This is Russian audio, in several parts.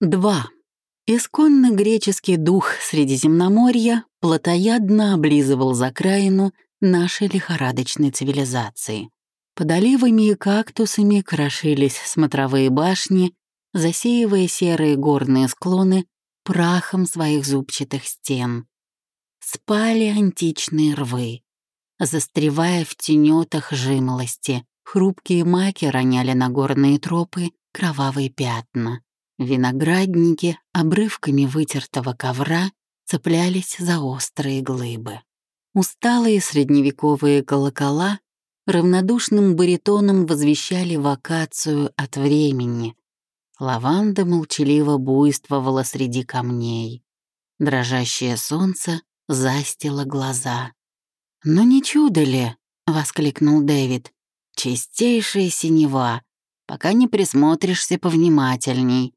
2. Исконно греческий дух Средиземноморья плотоядно облизывал закраину нашей лихорадочной цивилизации. Под оливами и кактусами крошились смотровые башни, засеивая серые горные склоны прахом своих зубчатых стен. Спали античные рвы, застревая в тенетах жимолости, хрупкие маки роняли на горные тропы кровавые пятна. Виноградники обрывками вытертого ковра цеплялись за острые глыбы. Усталые средневековые колокола равнодушным баритоном возвещали вакацию от времени. Лаванда молчаливо буйствовала среди камней. Дрожащее солнце застило глаза. «Ну не чудо ли?» — воскликнул Дэвид. «Чистейшая синева, пока не присмотришься повнимательней.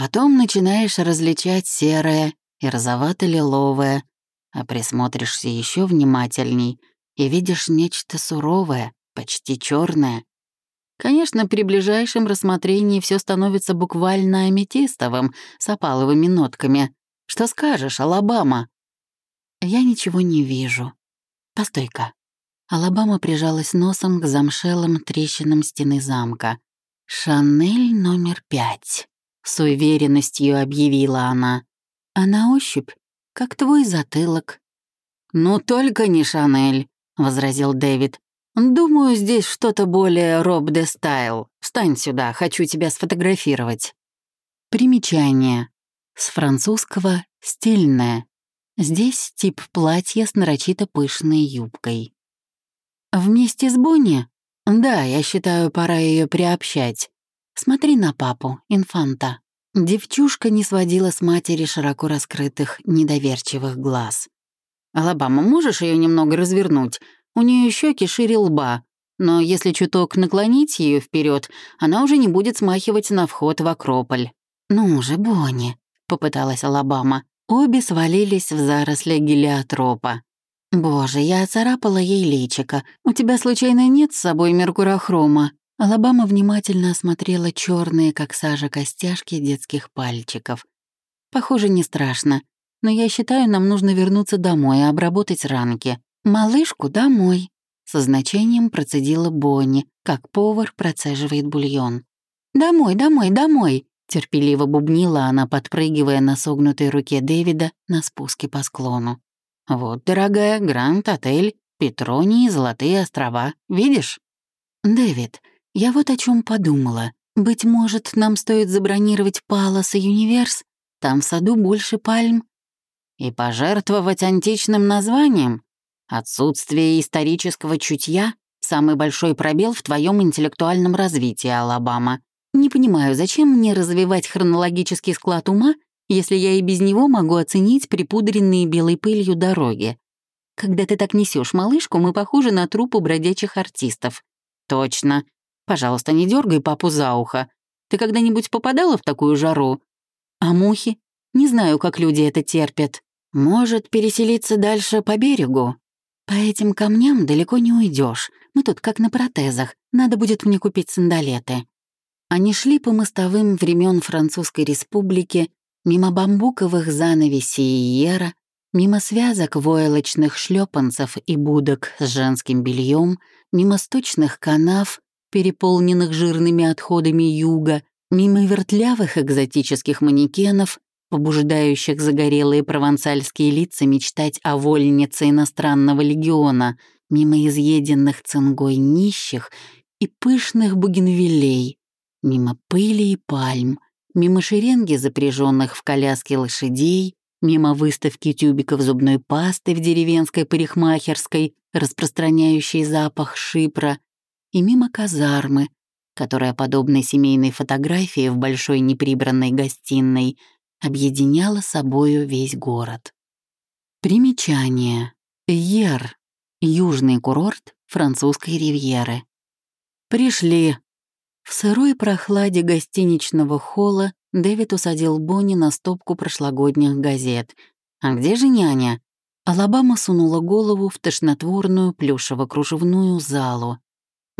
Потом начинаешь различать серое и розовато-лиловое, а присмотришься еще внимательней и видишь нечто суровое, почти черное. Конечно, при ближайшем рассмотрении все становится буквально аметистовым, с опаловыми нотками. Что скажешь, Алабама? Я ничего не вижу. Постой-ка. Алабама прижалась носом к замшелым трещинам стены замка. «Шанель номер пять», — с уверенностью объявила она. «А на ощупь, как твой затылок». «Ну только не Шанель», — возразил Дэвид. «Думаю, здесь что-то более Роб де Стайл. Встань сюда, хочу тебя сфотографировать». Примечание. С французского «стильное». Здесь тип платья с нарочито пышной юбкой. «Вместе с Бонни?» «Да, я считаю, пора ее приобщать. Смотри на папу, инфанта». Девчушка не сводила с матери широко раскрытых, недоверчивых глаз. «Алабама, можешь ее немного развернуть? У нее щеки шире лба, но если чуток наклонить ее вперед, она уже не будет смахивать на вход в Акрополь». «Ну же, Бонни», — попыталась Алабама. Обе свалились в заросли гелиотропа. «Боже, я оцарапала ей личико. У тебя случайно нет с собой меркурохрома?» Алабама внимательно осмотрела черные, как сажа, костяшки детских пальчиков. «Похоже, не страшно. Но я считаю, нам нужно вернуться домой и обработать ранки. Малышку домой», — со значением процедила Бонни, как повар процеживает бульон. «Домой, домой, домой!» — терпеливо бубнила она, подпрыгивая на согнутой руке Дэвида на спуске по склону. «Вот, дорогая, Гранд-отель, Петронии, Золотые острова. Видишь?» «Дэвид, я вот о чем подумала. Быть может, нам стоит забронировать Палас и Юниверс? Там в саду больше пальм». «И пожертвовать античным названием? Отсутствие исторического чутья — самый большой пробел в твоем интеллектуальном развитии, Алабама. Не понимаю, зачем мне развивать хронологический склад ума, если я и без него могу оценить припудренные белой пылью дороги. Когда ты так несешь малышку, мы похожи на трупы бродячих артистов. Точно. Пожалуйста, не дергай папу за ухо. Ты когда-нибудь попадала в такую жару? А мухи? Не знаю, как люди это терпят. Может, переселиться дальше по берегу? По этим камням далеко не уйдешь. Мы тут как на протезах. Надо будет мне купить сандалеты. Они шли по мостовым времен Французской Республики, мимо бамбуковых занавесей Иера, мимо связок войлочных шлепанцев и будок с женским бельем, мимо сточных канав, переполненных жирными отходами юга, мимо вертлявых экзотических манекенов, побуждающих загорелые провансальские лица мечтать о вольнице иностранного легиона, мимо изъеденных цингой нищих и пышных бугенвилей, мимо пыли и пальм — мимо шеренги запряженных в коляске лошадей, мимо выставки тюбиков зубной пасты в деревенской парикмахерской, распространяющей запах шипра, и мимо казармы, которая, подобной семейной фотографии в большой неприбранной гостиной, объединяла собою весь город. Примечание. Ер. Южный курорт французской ривьеры. «Пришли», в сырой прохладе гостиничного холла Дэвид усадил Бонни на стопку прошлогодних газет. «А где же няня?» Алабама сунула голову в тошнотворную плюшево-кружевную залу.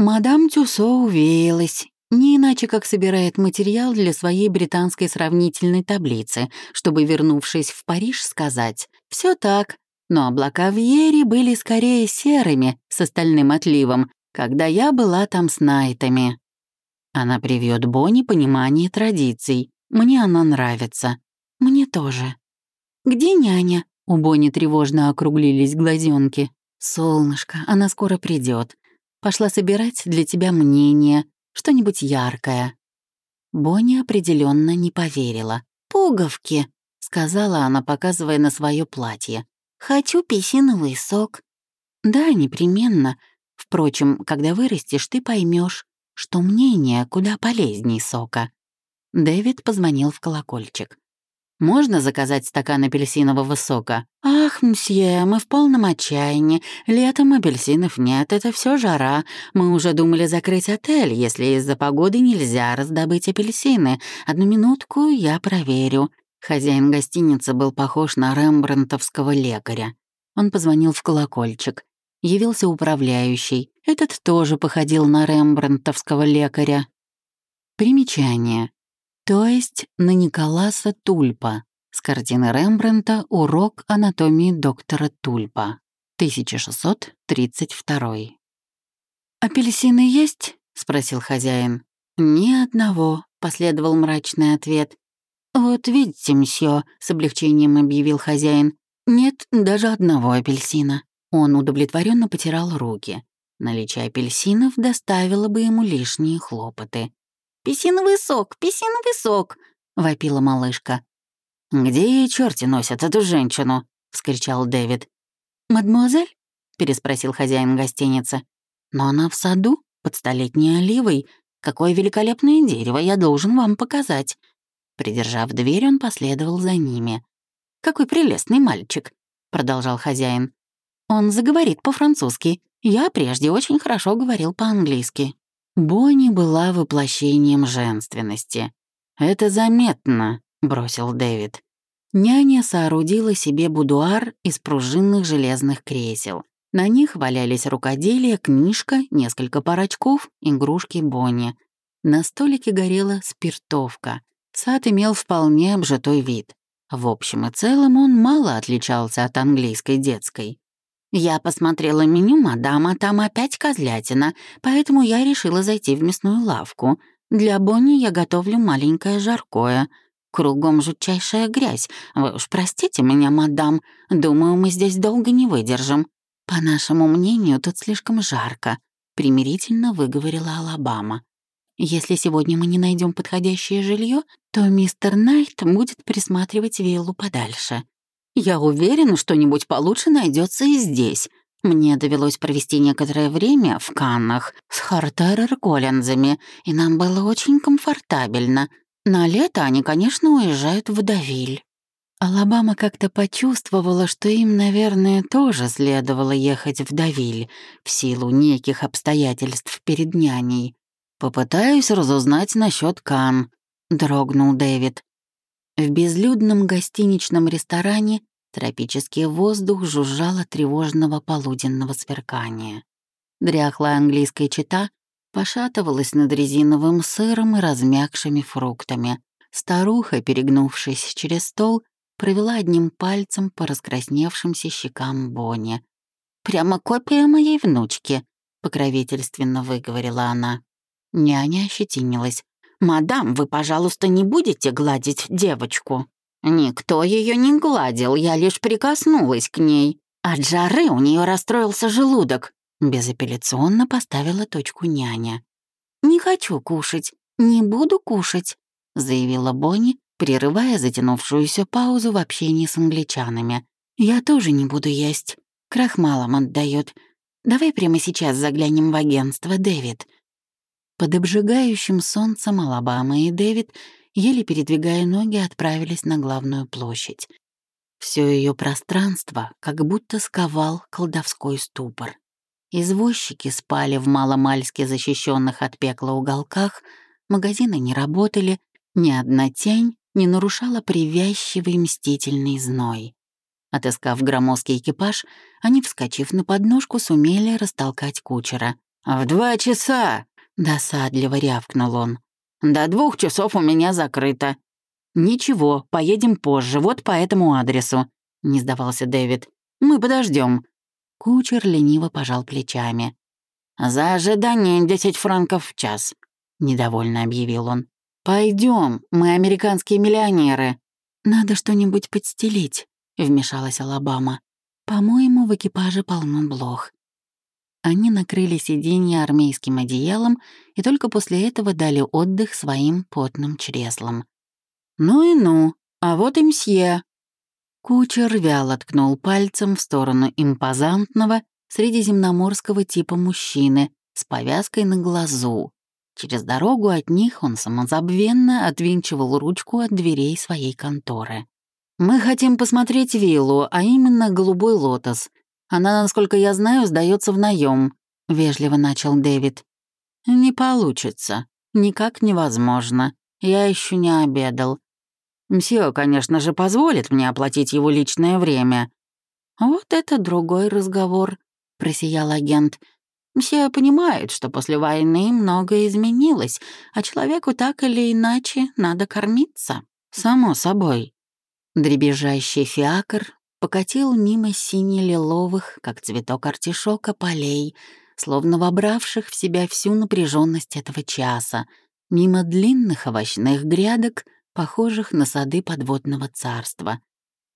«Мадам Тюсо увеялась. Не иначе, как собирает материал для своей британской сравнительной таблицы, чтобы, вернувшись в Париж, сказать «Все так, но облака в Ере были скорее серыми, с остальным отливом, когда я была там с Найтами». Она привьет Бонни понимание традиций. Мне она нравится. Мне тоже. «Где няня?» У Бонни тревожно округлились глазенки. «Солнышко, она скоро придет. Пошла собирать для тебя мнение, что-нибудь яркое». Бонни определенно не поверила. «Пуговки», — сказала она, показывая на свое платье. «Хочу писиновый сок». «Да, непременно. Впрочем, когда вырастешь, ты поймешь, что мнение куда полезней сока». Дэвид позвонил в колокольчик. «Можно заказать стакан апельсинового сока?» «Ах, мсье, мы в полном отчаянии. Летом апельсинов нет, это все жара. Мы уже думали закрыть отель, если из-за погоды нельзя раздобыть апельсины. Одну минутку, я проверю». Хозяин гостиницы был похож на рембрандтовского лекаря. Он позвонил в колокольчик. Явился управляющий. Этот тоже походил на рембрандтовского лекаря. Примечание. То есть на Николаса Тульпа с картины Рембрандта «Урок анатомии доктора Тульпа», 1632. «Апельсины есть?» — спросил хозяин. «Ни одного», — последовал мрачный ответ. «Вот видите, мсье», — с облегчением объявил хозяин. «Нет даже одного апельсина». Он удовлетворенно потирал руки. Наличие апельсинов доставило бы ему лишние хлопоты. «Песиновый сок, песиновый сок!» — вопила малышка. «Где ей черти носят эту женщину?» — вскричал Дэвид. «Мадемуазель?» — переспросил хозяин гостиницы. «Но она в саду, под столетней оливой. Какое великолепное дерево, я должен вам показать». Придержав дверь, он последовал за ними. «Какой прелестный мальчик», — продолжал хозяин. «Он заговорит по-французски. Я прежде очень хорошо говорил по-английски». Бонни была воплощением женственности. «Это заметно», — бросил Дэвид. Няня соорудила себе будуар из пружинных железных кресел. На них валялись рукоделия, книжка, несколько пар очков, игрушки Бонни. На столике горела спиртовка. Сад имел вполне обжитой вид. В общем и целом он мало отличался от английской детской. Я посмотрела меню, мадам, а там опять козлятина, поэтому я решила зайти в мясную лавку. Для Бонни я готовлю маленькое жаркое. Кругом жутчайшая грязь. Вы уж простите меня, мадам. Думаю, мы здесь долго не выдержим. По нашему мнению, тут слишком жарко, примирительно выговорила Алабама. Если сегодня мы не найдем подходящее жилье, то мистер Найт будет присматривать виллу подальше. Я уверена, что-нибудь получше найдется и здесь. Мне довелось провести некоторое время в Каннах с Хартерер Коллинзами, и нам было очень комфортабельно. На лето они, конечно, уезжают в Давиль. Алабама как-то почувствовала, что им, наверное, тоже следовало ехать в Давиль в силу неких обстоятельств перед няней. «Попытаюсь разузнать насчет Кан», — дрогнул Дэвид. В безлюдном гостиничном ресторане тропический воздух жужжал от тревожного полуденного сверкания. Дряхлая английская чита пошатывалась над резиновым сыром и размягшими фруктами. Старуха, перегнувшись через стол, провела одним пальцем по раскрасневшимся щекам Бонни. «Прямо копия моей внучки», — покровительственно выговорила она. Няня ощетинилась. «Мадам, вы, пожалуйста, не будете гладить девочку?» «Никто ее не гладил, я лишь прикоснулась к ней. От жары у нее расстроился желудок», — безапелляционно поставила точку няня. «Не хочу кушать, не буду кушать», — заявила Бонни, прерывая затянувшуюся паузу в общении с англичанами. «Я тоже не буду есть. Крахмалом отдает. Давай прямо сейчас заглянем в агентство, Дэвид. Под обжигающим солнцем Алабама и Дэвид, еле передвигая ноги, отправились на главную площадь. Все ее пространство как будто сковал колдовской ступор. Извозчики спали в маломальски защищенных от пекла уголках, магазины не работали, ни одна тень не нарушала привязчивый мстительный зной. Отыскав громоздкий экипаж, они, вскочив на подножку, сумели растолкать кучера. «В два часа!» Досадливо рявкнул он. «До двух часов у меня закрыто». «Ничего, поедем позже, вот по этому адресу», — не сдавался Дэвид. «Мы подождем. Кучер лениво пожал плечами. «За ожидание десять франков в час», — недовольно объявил он. Пойдем, мы американские миллионеры». «Надо что-нибудь подстелить», — вмешалась Алабама. «По-моему, в экипаже полно блох». Они накрыли сиденье армейским одеялом и только после этого дали отдых своим потным чреслам. «Ну и ну, а вот и мсье!» Кучер вяло ткнул пальцем в сторону импозантного средиземноморского типа мужчины с повязкой на глазу. Через дорогу от них он самозабвенно отвинчивал ручку от дверей своей конторы. «Мы хотим посмотреть виллу, а именно голубой лотос. Она, насколько я знаю, сдается в наем», — вежливо начал Дэвид. «Не получится. Никак невозможно. Я еще не обедал. Мсье, конечно же, позволит мне оплатить его личное время». «Вот это другой разговор», — просиял агент. «Мсье понимает, что после войны многое изменилось, а человеку так или иначе надо кормиться. Само собой». Дребезжащий фиакр покатил мимо сине-лиловых, как цветок артишока, полей, словно вобравших в себя всю напряженность этого часа, мимо длинных овощных грядок, похожих на сады подводного царства.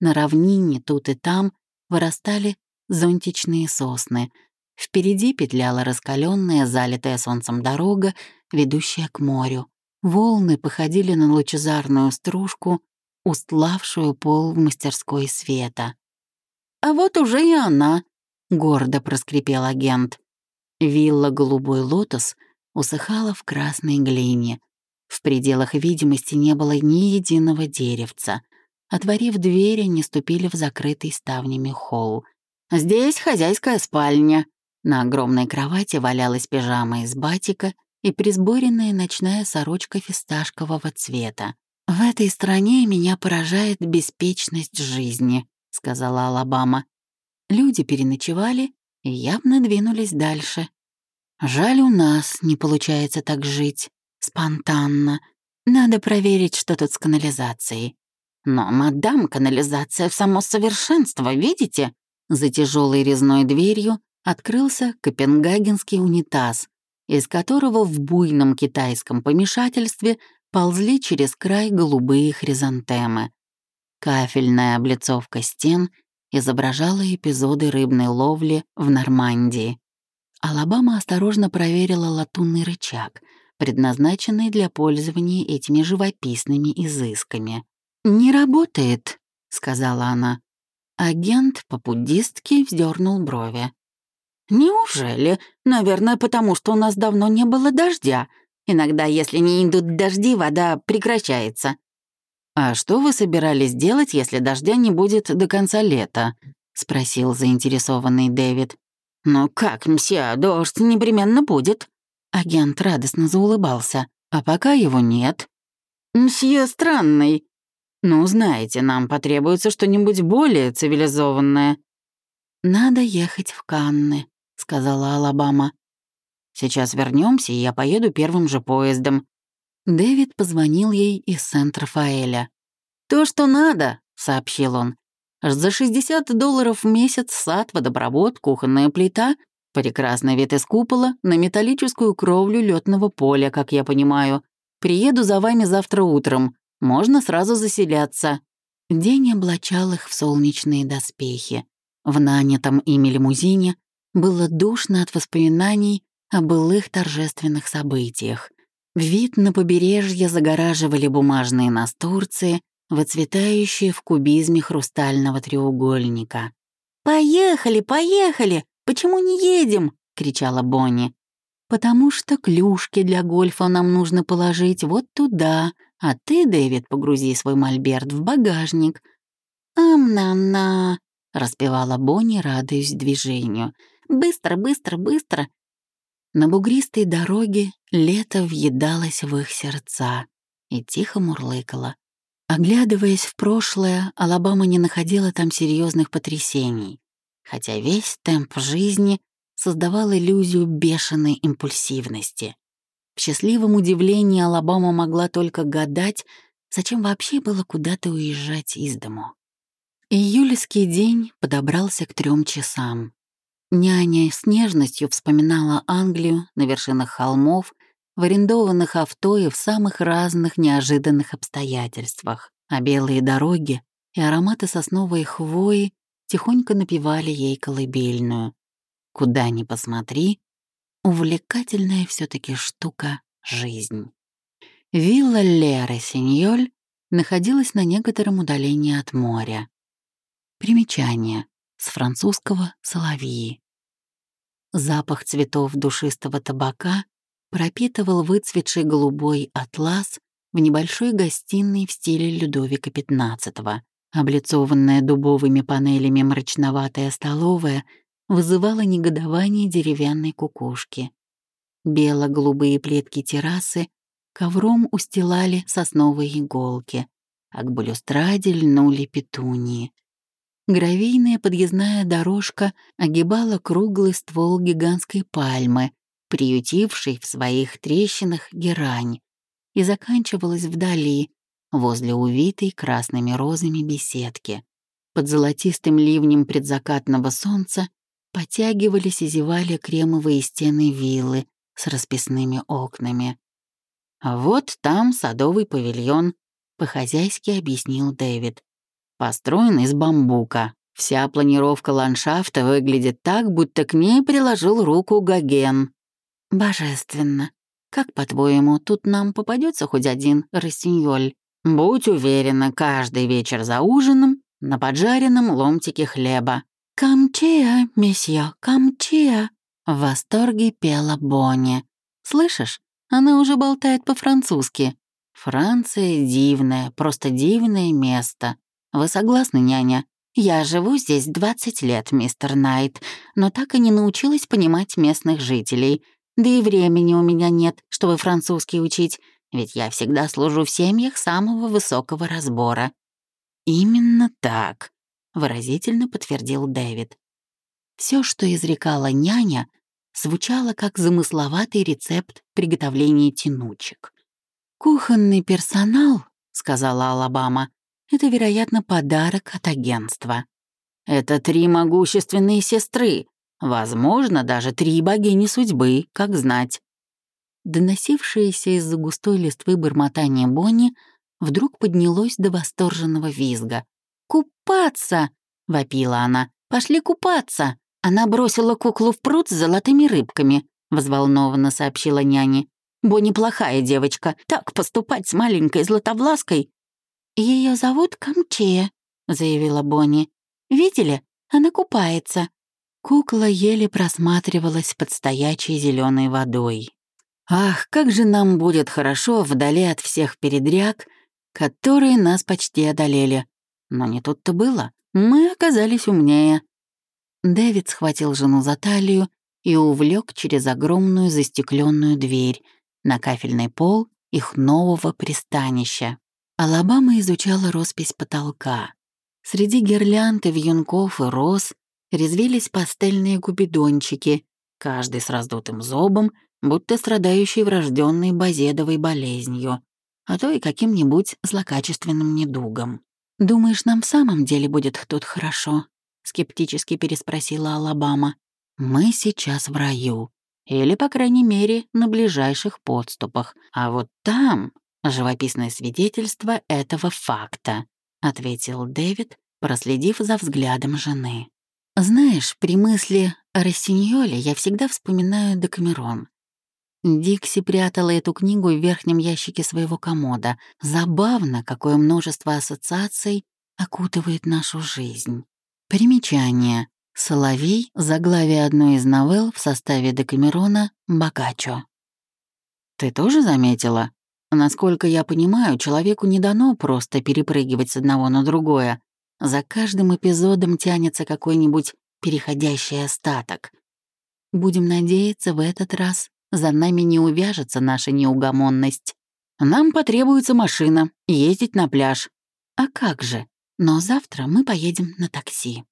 На равнине тут и там вырастали зонтичные сосны. Впереди петляла раскаленная, залитая солнцем дорога, ведущая к морю. Волны походили на лучезарную стружку, устлавшую пол в мастерской света. «А вот уже и она», — гордо проскрипел агент. Вилла «Голубой лотос» усыхала в красной глине. В пределах видимости не было ни единого деревца. Отворив дверь, они ступили в закрытый ставнями холл. «Здесь хозяйская спальня». На огромной кровати валялась пижама из батика и присборенная ночная сорочка фисташкового цвета. «В этой стране меня поражает беспечность жизни», — сказала Алабама. Люди переночевали и явно двинулись дальше. «Жаль, у нас не получается так жить, спонтанно. Надо проверить, что тут с канализацией». «Но, мадам, канализация в само совершенство, видите?» За тяжелой резной дверью открылся копенгагенский унитаз, из которого в буйном китайском помешательстве ползли через край голубые хризантемы. Кафельная облицовка стен изображала эпизоды рыбной ловли в Нормандии. Алабама осторожно проверила латунный рычаг, предназначенный для пользования этими живописными изысками. «Не работает», — сказала она. Агент по-буддистски вздернул брови. «Неужели? Наверное, потому что у нас давно не было дождя. Иногда, если не идут дожди, вода прекращается. «А что вы собирались делать, если дождя не будет до конца лета?» — спросил заинтересованный Дэвид. «Ну как, мсье, дождь непременно будет». Агент радостно заулыбался. «А пока его нет». «Мсье странный». «Ну, знаете, нам потребуется что-нибудь более цивилизованное». «Надо ехать в Канны», — сказала Алабама. Сейчас вернемся, и я поеду первым же поездом». Дэвид позвонил ей из Сент-Рафаэля. «То, что надо», — сообщил он. «За 60 долларов в месяц сад, водопровод, кухонная плита, прекрасный вид из купола на металлическую кровлю летного поля, как я понимаю. Приеду за вами завтра утром. Можно сразу заселяться». День облачал их в солнечные доспехи. В нанятом ими лимузине было душно от воспоминаний о былых торжественных событиях. Вид на побережье загораживали бумажные настурции, выцветающие в кубизме хрустального треугольника. «Поехали, поехали! Почему не едем?» — кричала Бонни. «Потому что клюшки для гольфа нам нужно положить вот туда, а ты, Дэвид, погрузи свой мольберт в багажник». «Ам-на-на!» — распевала Бонни, радуясь движению. «Быстро, быстро, быстро! На бугристой дороге лето въедалось в их сердца и тихо мурлыкало. Оглядываясь в прошлое, Алабама не находила там серьезных потрясений, хотя весь темп жизни создавал иллюзию бешеной импульсивности. В счастливом удивлении Алабама могла только гадать, зачем вообще было куда-то уезжать из дому. Июльский день подобрался к трем часам. Няня с нежностью вспоминала Англию на вершинах холмов, в арендованных авто и в самых разных неожиданных обстоятельствах, а белые дороги и ароматы сосновой хвои тихонько напевали ей колыбельную. Куда ни посмотри, увлекательная все таки штука — жизнь. Вилла Леры Синьоль находилась на некотором удалении от моря. Примечание. С французского «соловьи». Запах цветов душистого табака пропитывал выцветший голубой атлас в небольшой гостиной в стиле Людовика XV. Облицованная дубовыми панелями мрачноватая столовая вызывала негодование деревянной кукушки. Бело-голубые плитки террасы ковром устилали сосновые иголки, а к балюстраде льнули петунии. Гравийная подъездная дорожка огибала круглый ствол гигантской пальмы, приютившей в своих трещинах герань, и заканчивалась вдали, возле увитой красными розами беседки. Под золотистым ливнем предзакатного солнца потягивались и зевали кремовые стены виллы с расписными окнами. «А вот там садовый павильон», — по-хозяйски объяснил Дэвид построен из бамбука. Вся планировка ландшафта выглядит так, будто к ней приложил руку Гоген. Божественно. Как, по-твоему, тут нам попадется хоть один рассиньоль? Будь уверена, каждый вечер за ужином на поджаренном ломтике хлеба. «Камчия, месье, камчия!» В восторге пела Бонни. «Слышишь, она уже болтает по-французски. Франция дивное, просто дивное место. Вы согласны, няня? Я живу здесь 20 лет, мистер Найт, но так и не научилась понимать местных жителей. Да и времени у меня нет, чтобы французский учить, ведь я всегда служу в семьях самого высокого разбора». «Именно так», — выразительно подтвердил Дэвид. Все, что изрекала няня, звучало как замысловатый рецепт приготовления тянучек. «Кухонный персонал», — сказала Алабама, это, вероятно, подарок от агентства. Это три могущественные сестры, возможно, даже три богини судьбы, как знать. Доносившееся из-за густой листвы бормотание Бонни вдруг поднялось до восторженного визга. «Купаться!» — вопила она. «Пошли купаться!» Она бросила куклу в пруд с золотыми рыбками, — взволнованно сообщила няне. «Бонни плохая девочка. Так поступать с маленькой златовлаской ее зовут Камчея», — заявила Бонни. «Видели? Она купается». Кукла еле просматривалась под стоячей зеленой водой. «Ах, как же нам будет хорошо вдали от всех передряг, которые нас почти одолели. Но не тут-то было. Мы оказались умнее». Дэвид схватил жену за талию и увлек через огромную застекленную дверь на кафельный пол их нового пристанища. Алабама изучала роспись потолка. Среди гирлянд вьюнков и роз резвились пастельные купидончики, каждый с раздутым зобом, будто страдающий врожденной базедовой болезнью, а то и каким-нибудь злокачественным недугом. «Думаешь, нам в самом деле будет тут хорошо?» — скептически переспросила Алабама. «Мы сейчас в раю. Или, по крайней мере, на ближайших подступах. А вот там «Живописное свидетельство этого факта», — ответил Дэвид, проследив за взглядом жены. «Знаешь, при мысли о Рассиньоле я всегда вспоминаю Декамерон. Дикси прятала эту книгу в верхнем ящике своего комода. Забавно, какое множество ассоциаций окутывает нашу жизнь. Примечание. Соловей — заглавие одной из новелл в составе Декамерона «Бокаччо». «Ты тоже заметила?» Насколько я понимаю, человеку не дано просто перепрыгивать с одного на другое. За каждым эпизодом тянется какой-нибудь переходящий остаток. Будем надеяться, в этот раз за нами не увяжется наша неугомонность. Нам потребуется машина, ездить на пляж. А как же? Но завтра мы поедем на такси.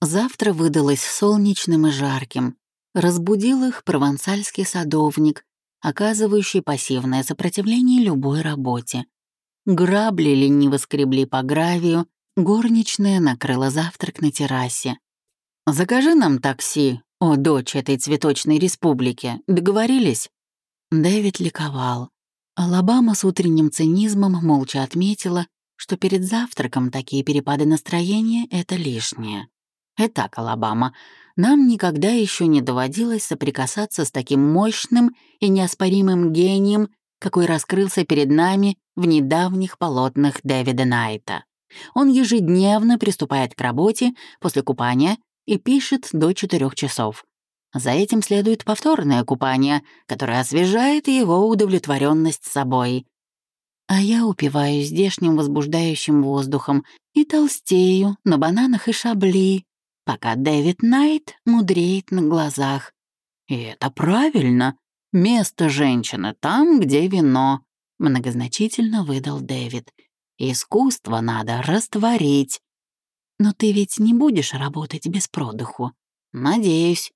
Завтра выдалось солнечным и жарким. Разбудил их провансальский садовник, оказывающий пассивное сопротивление любой работе. Грабли лениво скребли по гравию, горничная накрыла завтрак на террасе. «Закажи нам такси, о, дочь этой цветочной республики, договорились?» Дэвид ликовал. Алабама с утренним цинизмом молча отметила, что перед завтраком такие перепады настроения — это лишнее. Итак, Алабама, нам никогда еще не доводилось соприкасаться с таким мощным и неоспоримым гением, какой раскрылся перед нами в недавних полотнах Дэвида Найта. Он ежедневно приступает к работе после купания и пишет до четырех часов. За этим следует повторное купание, которое освежает его удовлетворенность собой. А я упиваюсь здешним возбуждающим воздухом и толстею на бананах и шабли, пока Дэвид Найт мудреет на глазах. И это правильно. Место женщины там, где вино, многозначительно выдал Дэвид. Искусство надо растворить. Но ты ведь не будешь работать без продыху. Надеюсь.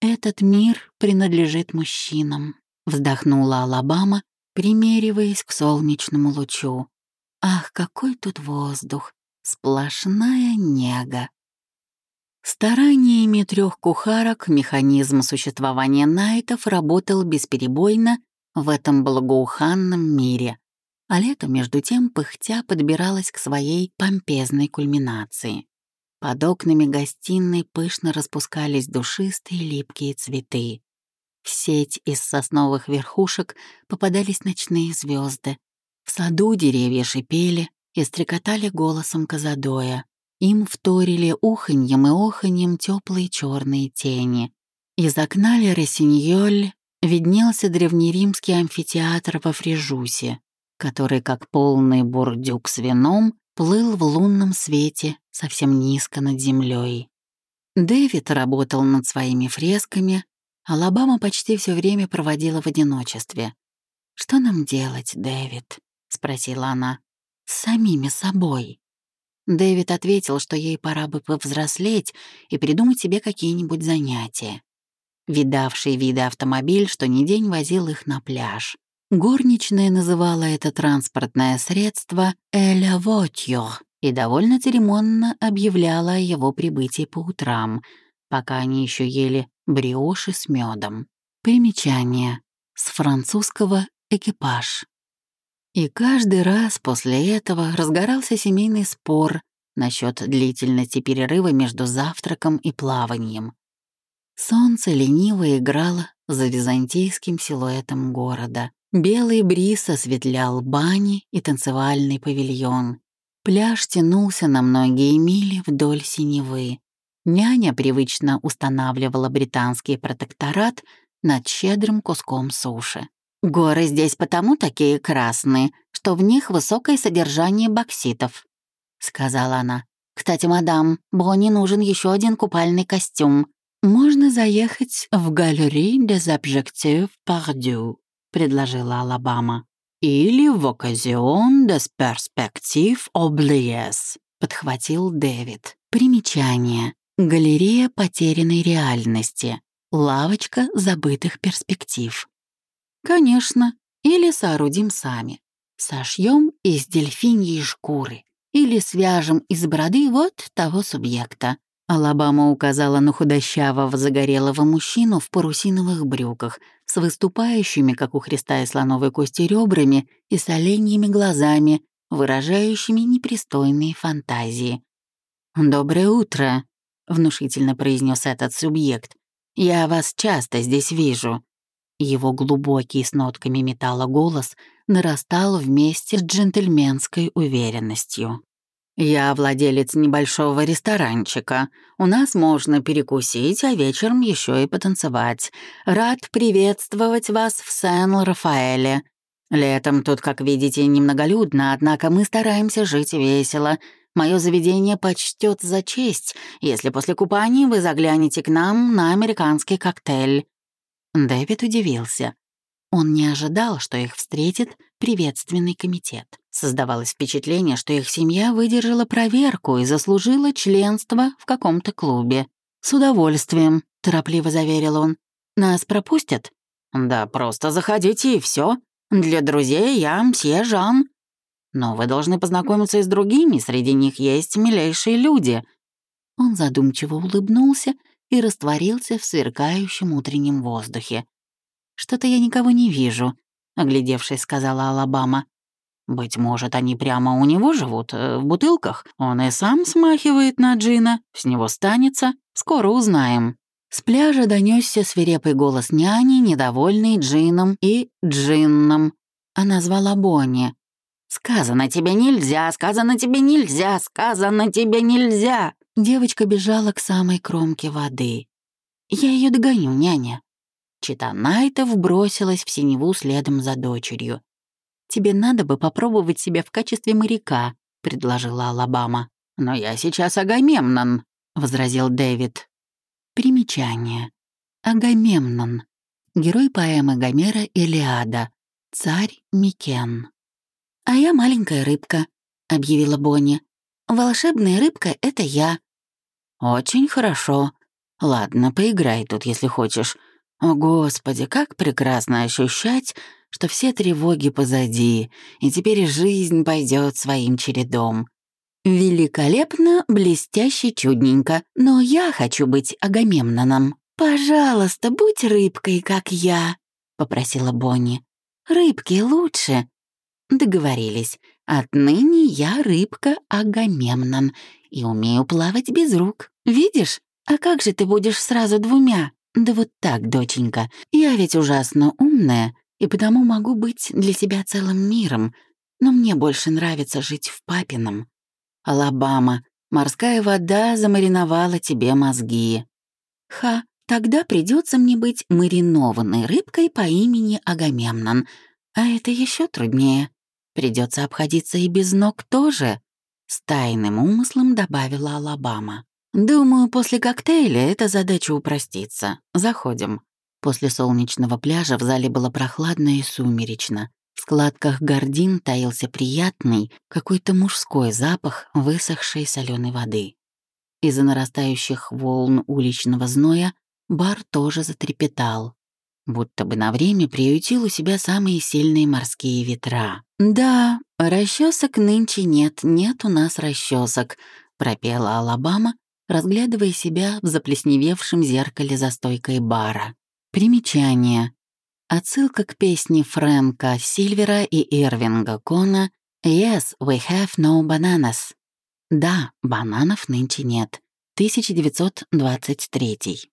Этот мир принадлежит мужчинам, вздохнула Алабама, примериваясь к солнечному лучу. Ах, какой тут воздух! Сплошная нега. Стараниями трех кухарок механизм существования найтов работал бесперебойно в этом благоуханном мире, а лето, между тем, пыхтя подбиралось к своей помпезной кульминации. Под окнами гостиной пышно распускались душистые липкие цветы. В сеть из сосновых верхушек попадались ночные звезды. В саду деревья шипели и стрекотали голосом Казадоя. Им вторили уханьем и оханьем теплые черные тени. Из окна Лересиньоль виднелся древнеримский амфитеатр во Фрижусе, который, как полный бурдюк с вином, плыл в лунном свете совсем низко над землей. Дэвид работал над своими фресками, а Алабама почти все время проводила в одиночестве. «Что нам делать, Дэвид?» — спросила она. «С самими собой». Дэвид ответил, что ей пора бы повзрослеть и придумать себе какие-нибудь занятия. Видавший виды автомобиль, что ни день возил их на пляж. Горничная называла это транспортное средство «эля вотьо» и довольно церемонно объявляла о его прибытии по утрам, пока они еще ели бриоши с медом. Примечание. С французского «экипаж». И каждый раз после этого разгорался семейный спор насчет длительности перерыва между завтраком и плаванием. Солнце лениво играло за византийским силуэтом города. Белый бриз осветлял бани и танцевальный павильон. Пляж тянулся на многие мили вдоль синевы. Няня привычно устанавливала британский протекторат над щедрым куском суши. Горы здесь потому такие красные, что в них высокое содержание бокситов», — сказала она. «Кстати, мадам, Бонни нужен еще один купальный костюм. Можно заехать в галерею des objectifs Pardieu», — предложила Алабама. «Или в occasion des perspectives oubliées», — подхватил Дэвид. Примечание. Галерея потерянной реальности. Лавочка забытых перспектив. Конечно, или соорудим сами. Сошьем из дельфиньей шкуры или свяжем из бороды вот того субъекта. Алабама указала на худощавого загорелого мужчину в парусиновых брюках с выступающими, как у Христа и слоновой кости, ребрами и с оленьими глазами, выражающими непристойные фантазии. «Доброе утро», — внушительно произнес этот субъект. «Я вас часто здесь вижу. Его глубокий с нотками металла голос нарастал вместе с джентльменской уверенностью. «Я владелец небольшого ресторанчика. У нас можно перекусить, а вечером еще и потанцевать. Рад приветствовать вас в Сен-Рафаэле. Летом тут, как видите, немноголюдно, однако мы стараемся жить весело. Мое заведение почтет за честь, если после купания вы заглянете к нам на американский коктейль. Дэвид удивился. Он не ожидал, что их встретит приветственный комитет. Создавалось впечатление, что их семья выдержала проверку и заслужила членство в каком-то клубе. «С удовольствием», — торопливо заверил он. «Нас пропустят?» «Да просто заходите и все. Для друзей я мсье Жан. Но вы должны познакомиться и с другими, среди них есть милейшие люди». Он задумчиво улыбнулся и растворился в сверкающем утреннем воздухе. «Что-то я никого не вижу», — оглядевшись, сказала Алабама. «Быть может, они прямо у него живут, э, в бутылках. Он и сам смахивает на джина, с него станется. Скоро узнаем». С пляжа донесся свирепый голос няни, недовольный джином и джинном. Она звала Бонни. «Сказано тебе нельзя, сказано тебе нельзя, сказано тебе нельзя!» Девочка бежала к самой кромке воды. «Я ее догоню, няня». Чита Найтов бросилась в синеву следом за дочерью. «Тебе надо бы попробовать себя в качестве моряка», — предложила Алабама. «Но я сейчас Агамемнон», — возразил Дэвид. Примечание. Агамемнон. Герой поэмы Гомера «Илиада». Царь Микен. «А я маленькая рыбка», — объявила Бонни. «Волшебная рыбка — это я». «Очень хорошо. Ладно, поиграй тут, если хочешь. О, Господи, как прекрасно ощущать, что все тревоги позади, и теперь жизнь пойдет своим чередом. «Великолепно, блестяще, чудненько, но я хочу быть Агамемноном. Пожалуйста, будь рыбкой, как я», — попросила Бонни. «Рыбки лучше». Договорились. Отныне я рыбка Агамемнон и умею плавать без рук. Видишь? А как же ты будешь сразу двумя? Да вот так, доченька. Я ведь ужасно умная, и потому могу быть для тебя целым миром, но мне больше нравится жить в папином. Алабама, морская вода замариновала тебе мозги. Ха, тогда придется мне быть маринованной рыбкой по имени Агамемнон. А это еще труднее. Придется обходиться и без ног тоже. С тайным умыслом добавила Алабама. Думаю, после коктейля эта задача упростится. Заходим. После солнечного пляжа в зале было прохладно и сумеречно. В складках гордин таился приятный, какой-то мужской запах высохшей соленой воды. Из-за нарастающих волн уличного зноя бар тоже затрепетал, будто бы на время приютил у себя самые сильные морские ветра. «Да, расчесок нынче нет, нет у нас расчесок», — пропела Алабама, разглядывая себя в заплесневевшем зеркале за стойкой бара. Примечание. Отсылка к песне Фрэнка Сильвера и Ирвинга Кона «Yes, we have no bananas». Да, бананов нынче нет. 1923.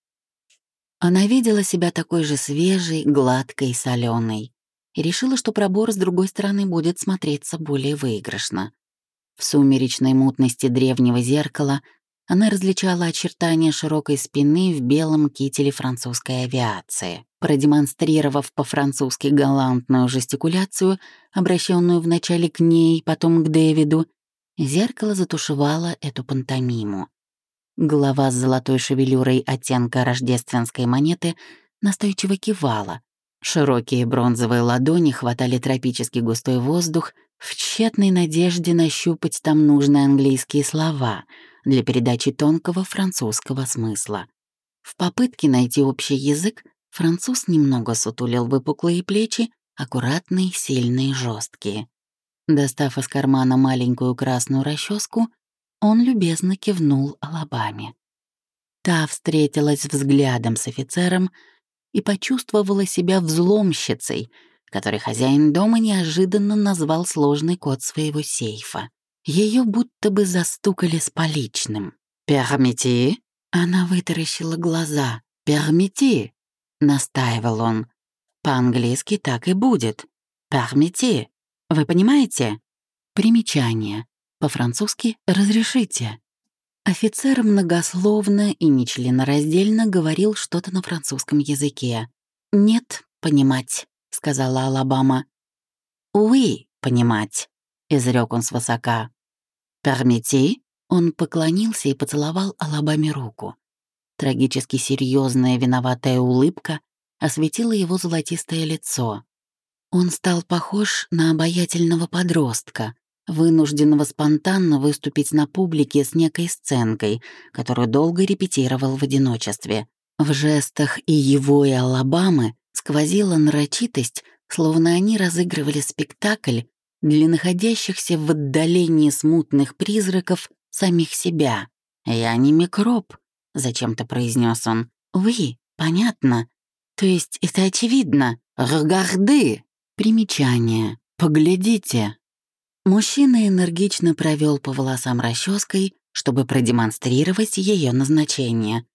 Она видела себя такой же свежей, гладкой соленой и решила, что пробор с другой стороны будет смотреться более выигрышно. В сумеречной мутности древнего зеркала она различала очертания широкой спины в белом кителе французской авиации. Продемонстрировав по-французски галантную жестикуляцию, обращенную вначале к ней, потом к Дэвиду, зеркало затушевало эту пантомиму. Голова с золотой шевелюрой оттенка рождественской монеты настойчиво кивала. Широкие бронзовые ладони хватали тропический густой воздух в тщетной надежде нащупать там нужные английские слова — для передачи тонкого французского смысла. В попытке найти общий язык француз немного сутулил выпуклые плечи, аккуратные, сильные, жесткие. Достав из кармана маленькую красную расческу, он любезно кивнул Алабаме. Та встретилась взглядом с офицером и почувствовала себя взломщицей, который хозяин дома неожиданно назвал сложный код своего сейфа. Ее будто бы застукали с поличным. «Пермити?» Она вытаращила глаза. «Пермити?» — настаивал он. «По-английски так и будет. Пермити. Вы понимаете?» Примечание. По-французски «разрешите». Офицер многословно и нечленораздельно говорил что-то на французском языке. «Нет, понимать», — сказала Алабама. «Уи, понимать», — изрек он свысока. «Пермити?» Он поклонился и поцеловал Алабаме руку. Трагически серьезная виноватая улыбка осветила его золотистое лицо. Он стал похож на обаятельного подростка, вынужденного спонтанно выступить на публике с некой сценкой, которую долго репетировал в одиночестве. В жестах и его, и Алабамы сквозила нарочитость, словно они разыгрывали спектакль для находящихся в отдалении смутных призраков самих себя. «Я не микроб», — зачем-то произнес он. «Вы, понятно. То есть это очевидно. Ргарды!» Примечание. «Поглядите». Мужчина энергично провел по волосам расческой, чтобы продемонстрировать ее назначение.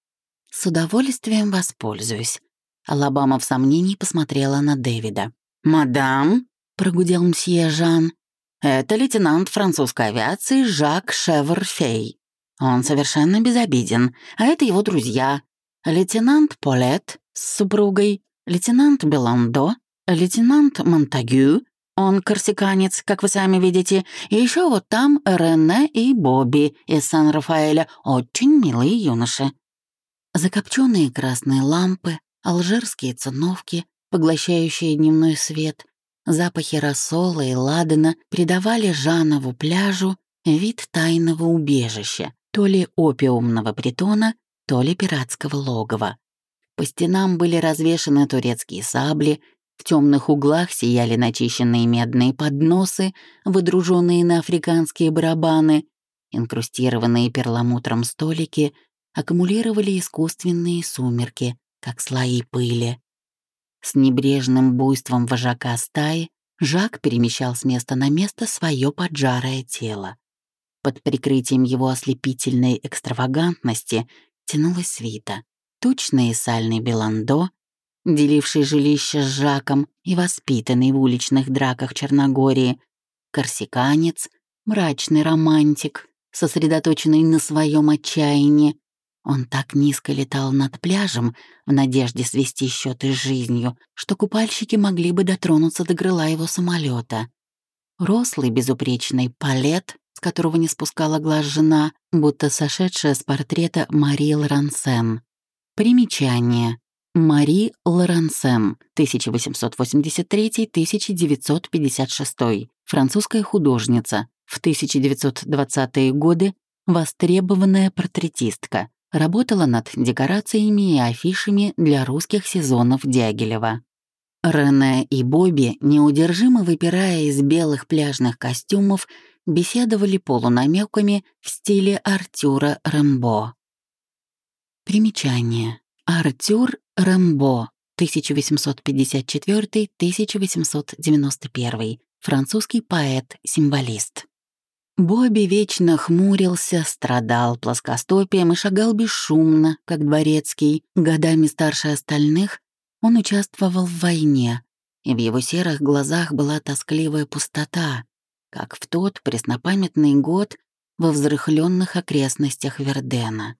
«С удовольствием воспользуюсь». Алабама в сомнении посмотрела на Дэвида. «Мадам», — прогудел мсье Жан, «это лейтенант французской авиации Жак Шеверфей. Он совершенно безобиден, а это его друзья. Лейтенант Полет с супругой, лейтенант Беландо, лейтенант Монтагю, он корсиканец, как вы сами видите, и еще вот там Рене и Бобби из Сан-Рафаэля, очень милые юноши. Закопченные красные лампы, алжирские циновки, поглощающие дневной свет, запахи рассола и ладана придавали Жанову пляжу вид тайного убежища, то ли опиумного притона, то ли пиратского логова. По стенам были развешаны турецкие сабли, в темных углах сияли начищенные медные подносы, выдруженные на африканские барабаны, инкрустированные перламутром столики аккумулировали искусственные сумерки, как слои пыли. С небрежным буйством вожака стаи Жак перемещал с места на место свое поджарое тело. Под прикрытием его ослепительной экстравагантности тянулась свита. Тучный и сальный Беландо, деливший жилище с Жаком и воспитанный в уличных драках Черногории, корсиканец, мрачный романтик, сосредоточенный на своем отчаянии, он так низко летал над пляжем в надежде свести счеты с жизнью, что купальщики могли бы дотронуться до крыла его самолета. Рослый безупречный палет, с которого не спускала глаз жена, будто сошедшая с портрета Мари Лорансен. Примечание. Мари Лорансен, 1883-1956, французская художница, в 1920-е годы востребованная портретистка, Работала над декорациями и афишами для русских сезонов Дягилева. Рене и Бобби, неудержимо выпирая из белых пляжных костюмов, беседовали полунамеками в стиле Артюра Рэмбо. Примечание. Артюр Рэмбо, 1854-1891, французский поэт-символист. Бобби вечно хмурился, страдал плоскостопием и шагал бесшумно, как дворецкий. Годами старше остальных он участвовал в войне, и в его серых глазах была тоскливая пустота, как в тот преснопамятный год во взрыхленных окрестностях Вердена.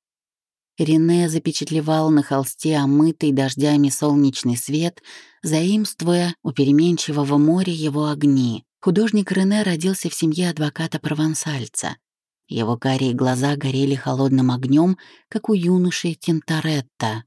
Рене запечатлевал на холсте омытый дождями солнечный свет, заимствуя у переменчивого моря его огни. Художник Рене родился в семье адвоката-провансальца. Его карие глаза горели холодным огнем, как у юноши Тинторетта.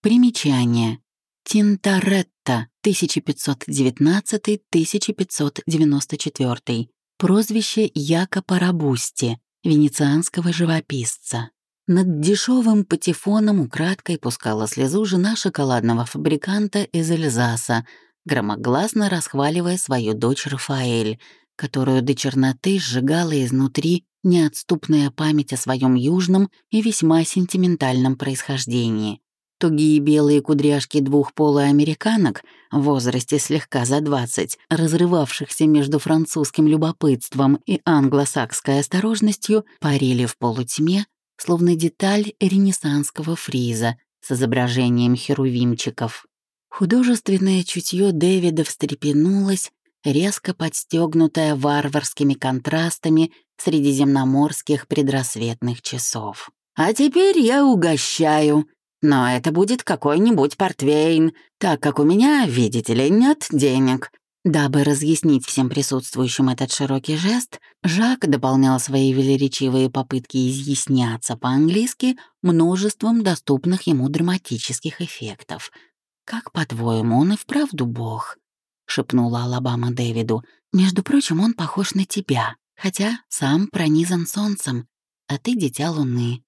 Примечание. Тинторетта, 1519-1594. Прозвище Якопа Рабусти, венецианского живописца. Над дешевым патефоном украдкой пускала слезу жена шоколадного фабриканта из Эльзаса, громогласно расхваливая свою дочь Рафаэль, которую до черноты сжигала изнутри неотступная память о своем южном и весьма сентиментальном происхождении. Тугие белые кудряшки двух полуамериканок в возрасте слегка за двадцать, разрывавшихся между французским любопытством и англосакской осторожностью, парили в полутьме, словно деталь ренессанского фриза с изображением херувимчиков. Художественное чутье Дэвида встрепенулось, резко подстегнутое варварскими контрастами средиземноморских предрассветных часов. «А теперь я угощаю. Но это будет какой-нибудь портвейн, так как у меня, видите ли, нет денег». Дабы разъяснить всем присутствующим этот широкий жест, Жак дополнял свои велеречивые попытки изъясняться по-английски множеством доступных ему драматических эффектов — «Как, по-твоему, он и вправду бог?» — шепнула Алабама Дэвиду. «Между прочим, он похож на тебя, хотя сам пронизан солнцем, а ты дитя луны».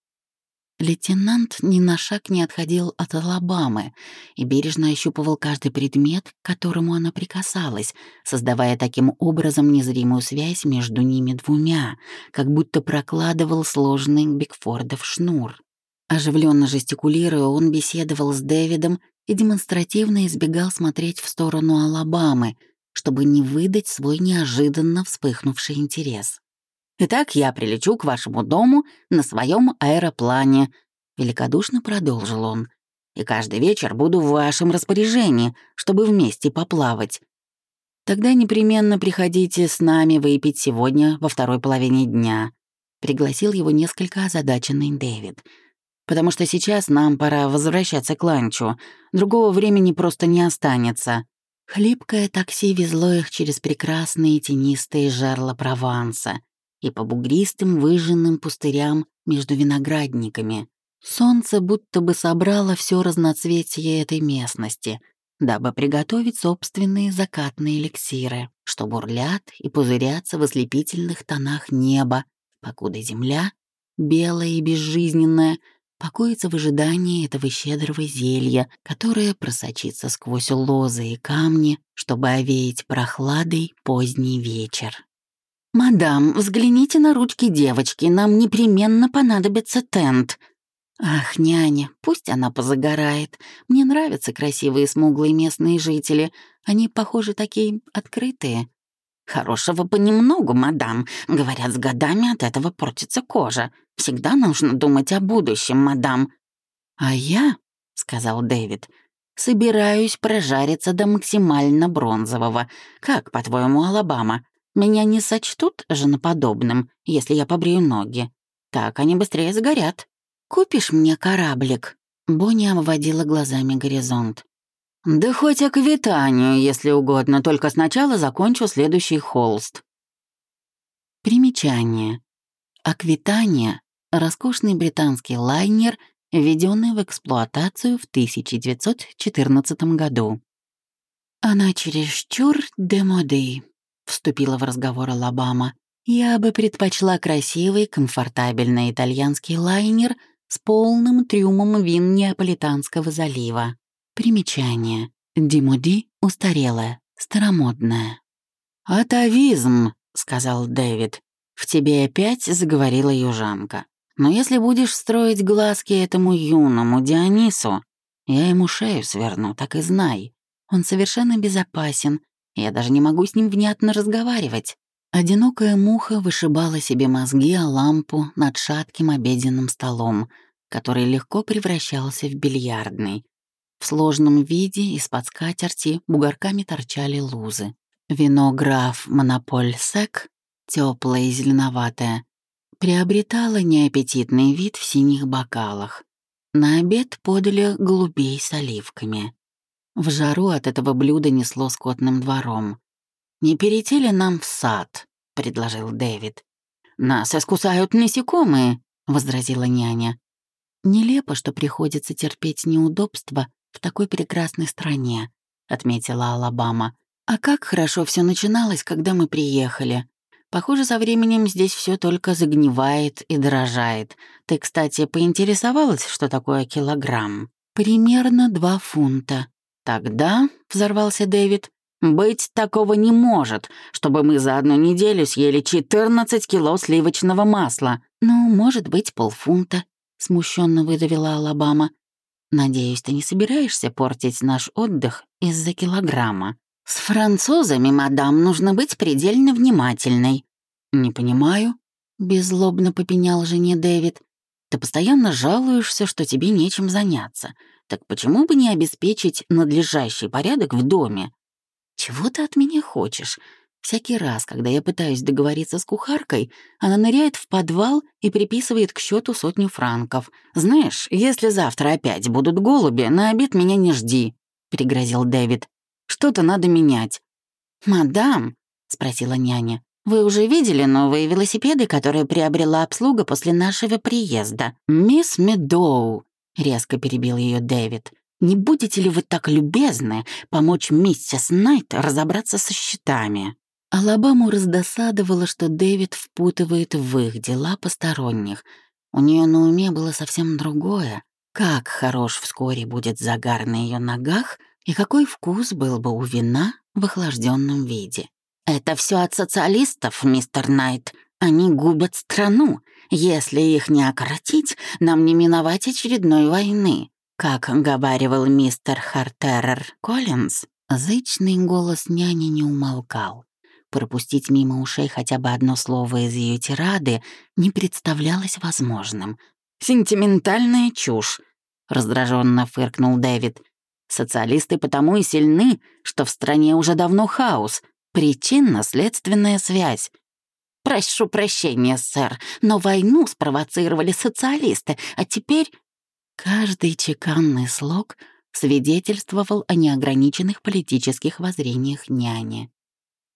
Лейтенант ни на шаг не отходил от Алабамы и бережно ощупывал каждый предмет, к которому она прикасалась, создавая таким образом незримую связь между ними двумя, как будто прокладывал сложный Бигфордов шнур. Оживленно жестикулируя, он беседовал с Дэвидом и демонстративно избегал смотреть в сторону Алабамы, чтобы не выдать свой неожиданно вспыхнувший интерес. Итак, я прилечу к вашему дому на своем аэроплане», — великодушно продолжил он. «И каждый вечер буду в вашем распоряжении, чтобы вместе поплавать. Тогда непременно приходите с нами выпить сегодня во второй половине дня», — пригласил его несколько озадаченный Дэвид. «Потому что сейчас нам пора возвращаться к ланчу. Другого времени просто не останется». Хлипкое такси везло их через прекрасные тенистые жерла Прованса — и по бугристым выжженным пустырям между виноградниками. Солнце будто бы собрало все разноцветие этой местности, дабы приготовить собственные закатные эликсиры, что бурлят и пузырятся в ослепительных тонах неба, покуда земля, белая и безжизненная, покоится в ожидании этого щедрого зелья, которое просочится сквозь лозы и камни, чтобы овеять прохладой поздний вечер. «Мадам, взгляните на ручки девочки, нам непременно понадобится тент». «Ах, няня, пусть она позагорает. Мне нравятся красивые смуглые местные жители. Они, похоже, такие открытые». «Хорошего понемногу, мадам. Говорят, с годами от этого портится кожа. Всегда нужно думать о будущем, мадам». «А я», — сказал Дэвид, — «собираюсь прожариться до максимально бронзового. Как, по-твоему, Алабама? Меня не сочтут женоподобным, если я побрею ноги. Так они быстрее загорят. Купишь мне кораблик?» Бонни обводила глазами горизонт. «Да хоть аквитанию, если угодно, только сначала закончу следующий холст». Примечание. Аквитания — роскошный британский лайнер, введенный в эксплуатацию в 1914 году. Она чересчур демоды, вступила в разговор Алабама. «Я бы предпочла красивый, комфортабельный итальянский лайнер с полным трюмом вин Неаполитанского залива. Примечание. Димуди устарелая, старомодная». «Атовизм», — сказал Дэвид. «В тебе опять заговорила южанка. Но если будешь строить глазки этому юному Дионису, я ему шею сверну, так и знай. Он совершенно безопасен, я даже не могу с ним внятно разговаривать. Одинокая муха вышибала себе мозги о лампу над шатким обеденным столом, который легко превращался в бильярдный. В сложном виде из-под скатерти бугорками торчали лузы. Вино граф Монополь Сек, теплое и зеленоватое, приобретало неаппетитный вид в синих бокалах. На обед подали голубей с оливками. В жару от этого блюда несло скотным двором. «Не перейти ли нам в сад?» — предложил Дэвид. «Нас искусают насекомые», — возразила няня. «Нелепо, что приходится терпеть неудобства в такой прекрасной стране», — отметила Алабама. «А как хорошо все начиналось, когда мы приехали. Похоже, со временем здесь все только загнивает и дорожает. Ты, кстати, поинтересовалась, что такое килограмм?» «Примерно два фунта», «Тогда», — взорвался Дэвид, — «быть такого не может, чтобы мы за одну неделю съели 14 кило сливочного масла». «Ну, может быть, полфунта», — смущенно выдавила Алабама. «Надеюсь, ты не собираешься портить наш отдых из-за килограмма?» «С французами, мадам, нужно быть предельно внимательной». «Не понимаю», — беззлобно попенял жене Дэвид. «Ты постоянно жалуешься, что тебе нечем заняться. Так почему бы не обеспечить надлежащий порядок в доме? Чего ты от меня хочешь? Всякий раз, когда я пытаюсь договориться с кухаркой, она ныряет в подвал и приписывает к счету сотню франков. «Знаешь, если завтра опять будут голуби, на обед меня не жди», — пригрозил Дэвид. «Что-то надо менять». «Мадам», — спросила няня, «вы уже видели новые велосипеды, которые приобрела обслуга после нашего приезда?» «Мисс Медоу», — резко перебил ее Дэвид. «Не будете ли вы так любезны помочь миссис Найт разобраться со счетами?» Алабаму раздосадовало, что Дэвид впутывает в их дела посторонних. У нее на уме было совсем другое. Как хорош вскоре будет загар на ее ногах и какой вкус был бы у вина в охлажденном виде. «Это все от социалистов, мистер Найт. Они губят страну. Если их не окоротить, нам не миновать очередной войны». Как говаривал мистер Хартерер Коллинз, зычный голос няни не умолкал. Пропустить мимо ушей хотя бы одно слово из ее тирады не представлялось возможным. «Сентиментальная чушь», — раздраженно фыркнул Дэвид. «Социалисты потому и сильны, что в стране уже давно хаос, причинно-следственная связь. Прошу прощения, сэр, но войну спровоцировали социалисты, а теперь...» Каждый чеканный слог свидетельствовал о неограниченных политических воззрениях няни.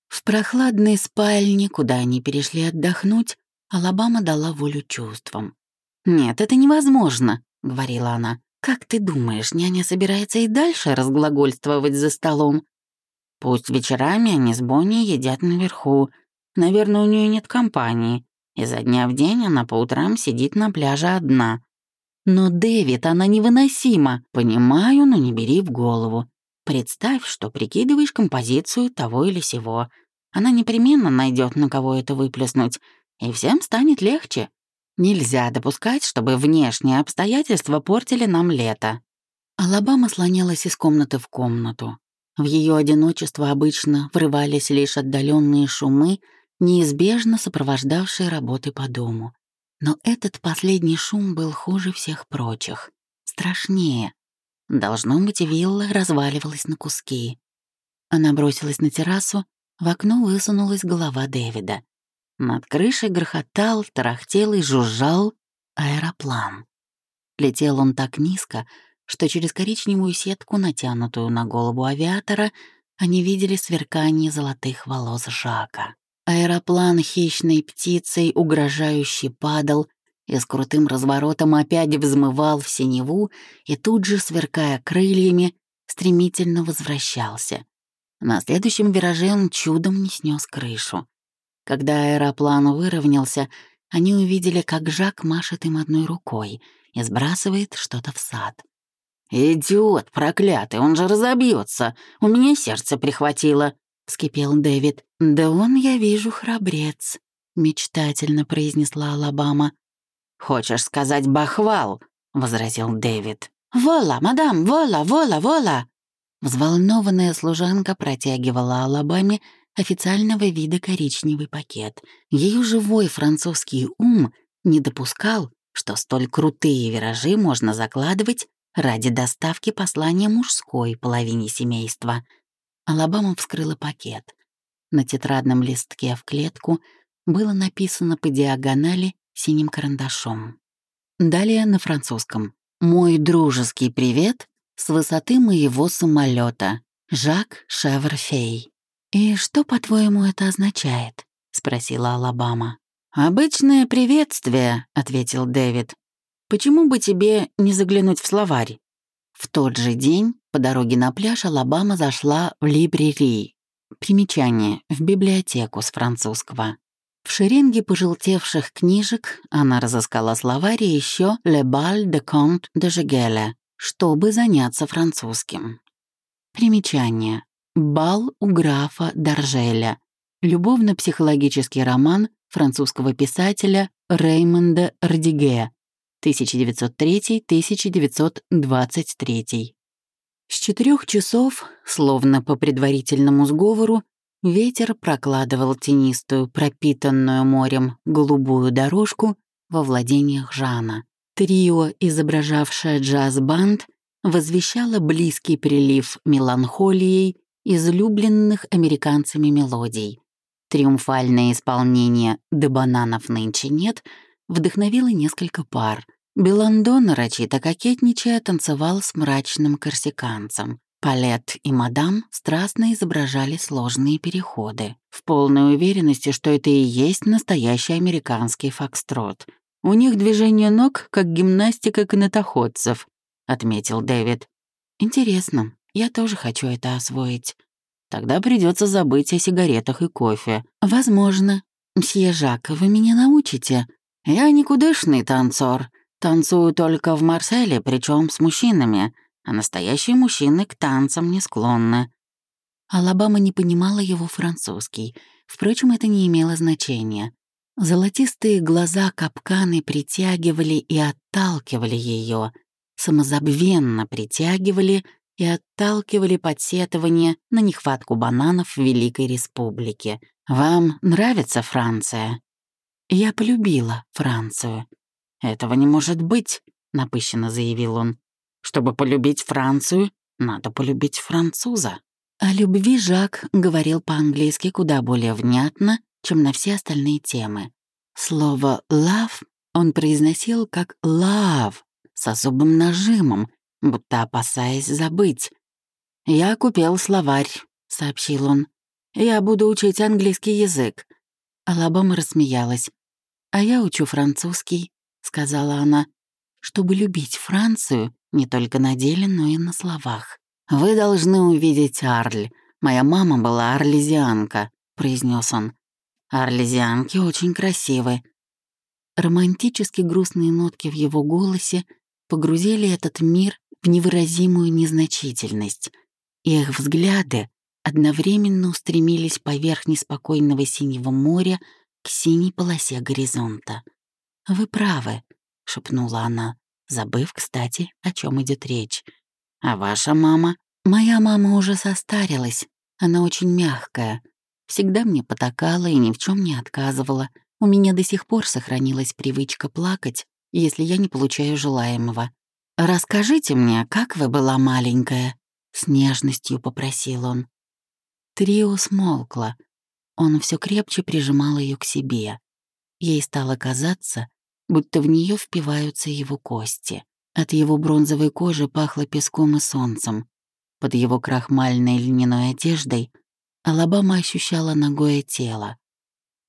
В прохладной спальне, куда они перешли отдохнуть, Алабама дала волю чувствам. «Нет, это невозможно», — говорила она. «Как ты думаешь, няня собирается и дальше разглагольствовать за столом? Пусть вечерами они с Бонни едят наверху. Наверное, у нее нет компании. Изо дня в день она по утрам сидит на пляже одна. Но, Дэвид, она невыносима. Понимаю, но не бери в голову. Представь, что прикидываешь композицию того или сего. Она непременно найдет, на кого это выплеснуть, и всем станет легче. Нельзя допускать, чтобы внешние обстоятельства портили нам лето. Алабама слонялась из комнаты в комнату. В ее одиночество обычно врывались лишь отдаленные шумы, неизбежно сопровождавшие работы по дому. Но этот последний шум был хуже всех прочих, страшнее, Должно быть, вилла разваливалась на куски. Она бросилась на террасу, в окно высунулась голова Дэвида. Над крышей грохотал, тарахтел и жужжал аэроплан. Летел он так низко, что через коричневую сетку, натянутую на голову авиатора, они видели сверкание золотых волос Жака. Аэроплан хищной птицей угрожающе падал, и с крутым разворотом опять взмывал в синеву и тут же, сверкая крыльями, стремительно возвращался. На следующем вираже он чудом не снес крышу. Когда аэроплан выровнялся, они увидели, как Жак машет им одной рукой и сбрасывает что-то в сад. «Идиот проклятый, он же разобьется. У меня сердце прихватило», — вскипел Дэвид. «Да он, я вижу, храбрец», — мечтательно произнесла Алабама. «Хочешь сказать бахвал?» — возразил Дэвид. «Вола, мадам, вола, вола, вола!» Взволнованная служанка протягивала Алабаме официального вида коричневый пакет. Ее живой французский ум не допускал, что столь крутые виражи можно закладывать ради доставки послания мужской половине семейства. Алабама вскрыла пакет. На тетрадном листке в клетку было написано по диагонали синим карандашом. Далее на французском. «Мой дружеский привет с высоты моего самолета. Жак Шеверфей». «И что, по-твоему, это означает?» — спросила Алабама. «Обычное приветствие», — ответил Дэвид. «Почему бы тебе не заглянуть в словарь?» В тот же день по дороге на пляж Алабама зашла в либрери. Примечание. В библиотеку с французского. В шеренге пожелтевших книжек она разыскала словарь еще «Le bal de Comte de Jegele», чтобы заняться французским. Примечание. «Бал у графа Доржеля» — любовно-психологический роман французского писателя Реймонда Рдиге 1903-1923. С четырех часов, словно по предварительному сговору, Ветер прокладывал тенистую, пропитанную морем, голубую дорожку во владениях Жана. Трио, изображавшее джаз-банд, возвещало близкий прилив меланхолией излюбленных американцами мелодий. Триумфальное исполнение «До бананов нынче нет» вдохновило несколько пар. Беландо, нарочито кокетничая, танцевал с мрачным корсиканцем. Палет и мадам страстно изображали сложные переходы, в полной уверенности, что это и есть настоящий американский фокстрот. «У них движение ног, как гимнастика канатоходцев», — отметил Дэвид. «Интересно, я тоже хочу это освоить. Тогда придется забыть о сигаретах и кофе. Возможно. Мсье Жак, вы меня научите? «Я никудышный танцор. Танцую только в Марселе, причем с мужчинами, а настоящие мужчины к танцам не склонны». Алабама не понимала его французский. Впрочем, это не имело значения. Золотистые глаза капканы притягивали и отталкивали ее, самозабвенно притягивали и отталкивали подсетование на нехватку бананов в Великой Республике. «Вам нравится Франция?» «Я полюбила Францию». «Этого не может быть», — напыщенно заявил он. «Чтобы полюбить Францию, надо полюбить француза». О любви Жак говорил по-английски куда более внятно, чем на все остальные темы. Слово «love» он произносил как «love» с особым нажимом, будто опасаясь забыть. «Я купил словарь», — сообщил он. «Я буду учить английский язык». Алабама рассмеялась. «А я учу французский», — сказала она, «чтобы любить Францию не только на деле, но и на словах». «Вы должны увидеть Арль. Моя мама была арлезианка», — произнес он. «Арлезианки очень красивы». Романтически грустные нотки в его голосе погрузили этот мир в невыразимую незначительность. Их взгляды одновременно устремились поверх неспокойного синего моря к синей полосе горизонта. «Вы правы», — шепнула она, забыв, кстати, о чем идет речь. «А ваша мама?» «Моя мама уже состарилась. Она очень мягкая. Всегда мне потакала и ни в чем не отказывала. У меня до сих пор сохранилась привычка плакать, если я не получаю желаемого. «Расскажите мне, как вы была маленькая?» — с нежностью попросил он. Трио смолкло. Он все крепче прижимал ее к себе. Ей стало казаться, будто в нее впиваются его кости. От его бронзовой кожи пахло песком и солнцем. Под его крахмальной льняной одеждой Алабама ощущала ногое тело.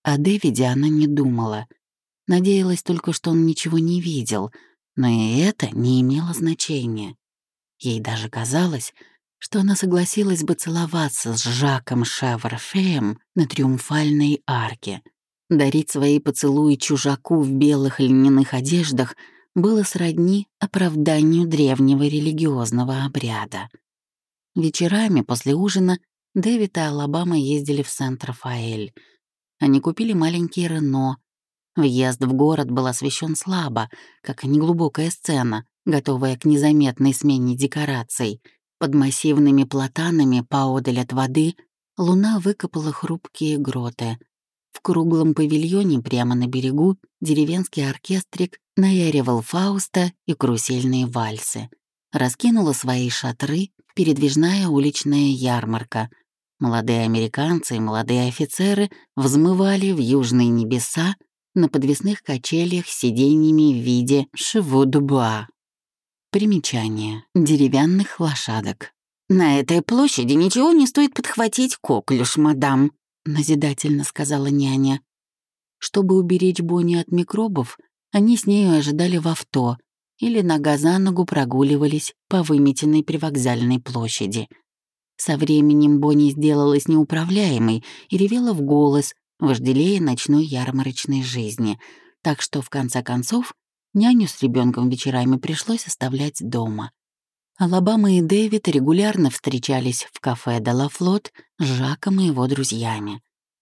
О Дэвиде она не думала. Надеялась только, что он ничего не видел — но и это не имело значения. Ей даже казалось, что она согласилась бы целоваться с Жаком Шеварфеем на триумфальной арке. Дарить свои поцелуи чужаку в белых льняных одеждах было сродни оправданию древнего религиозного обряда. Вечерами после ужина Дэвид и Алабама ездили в Сент-Рафаэль. Они купили маленький Рено, Въезд в город был освещен слабо, как неглубокая сцена, готовая к незаметной смене декораций. Под массивными платанами поодаль от воды луна выкопала хрупкие гроты. В круглом павильоне прямо на берегу деревенский оркестрик наяривал Фауста и карусельные вальсы. Раскинула свои шатры передвижная уличная ярмарка. Молодые американцы и молодые офицеры взмывали в южные небеса на подвесных качелях с сиденьями в виде шиву-дубуа. Примечание. Деревянных лошадок. «На этой площади ничего не стоит подхватить коклюш, мадам», — назидательно сказала няня. Чтобы уберечь Бонни от микробов, они с нею ожидали в авто или нога за ногу прогуливались по выметенной привокзальной площади. Со временем Бонни сделалась неуправляемой и ревела в голос, вожделея ночной ярмарочной жизни, так что, в конце концов, няню с ребенком вечерами пришлось оставлять дома. Алабама и Дэвид регулярно встречались в кафе «Делафлот» с Жаком и его друзьями.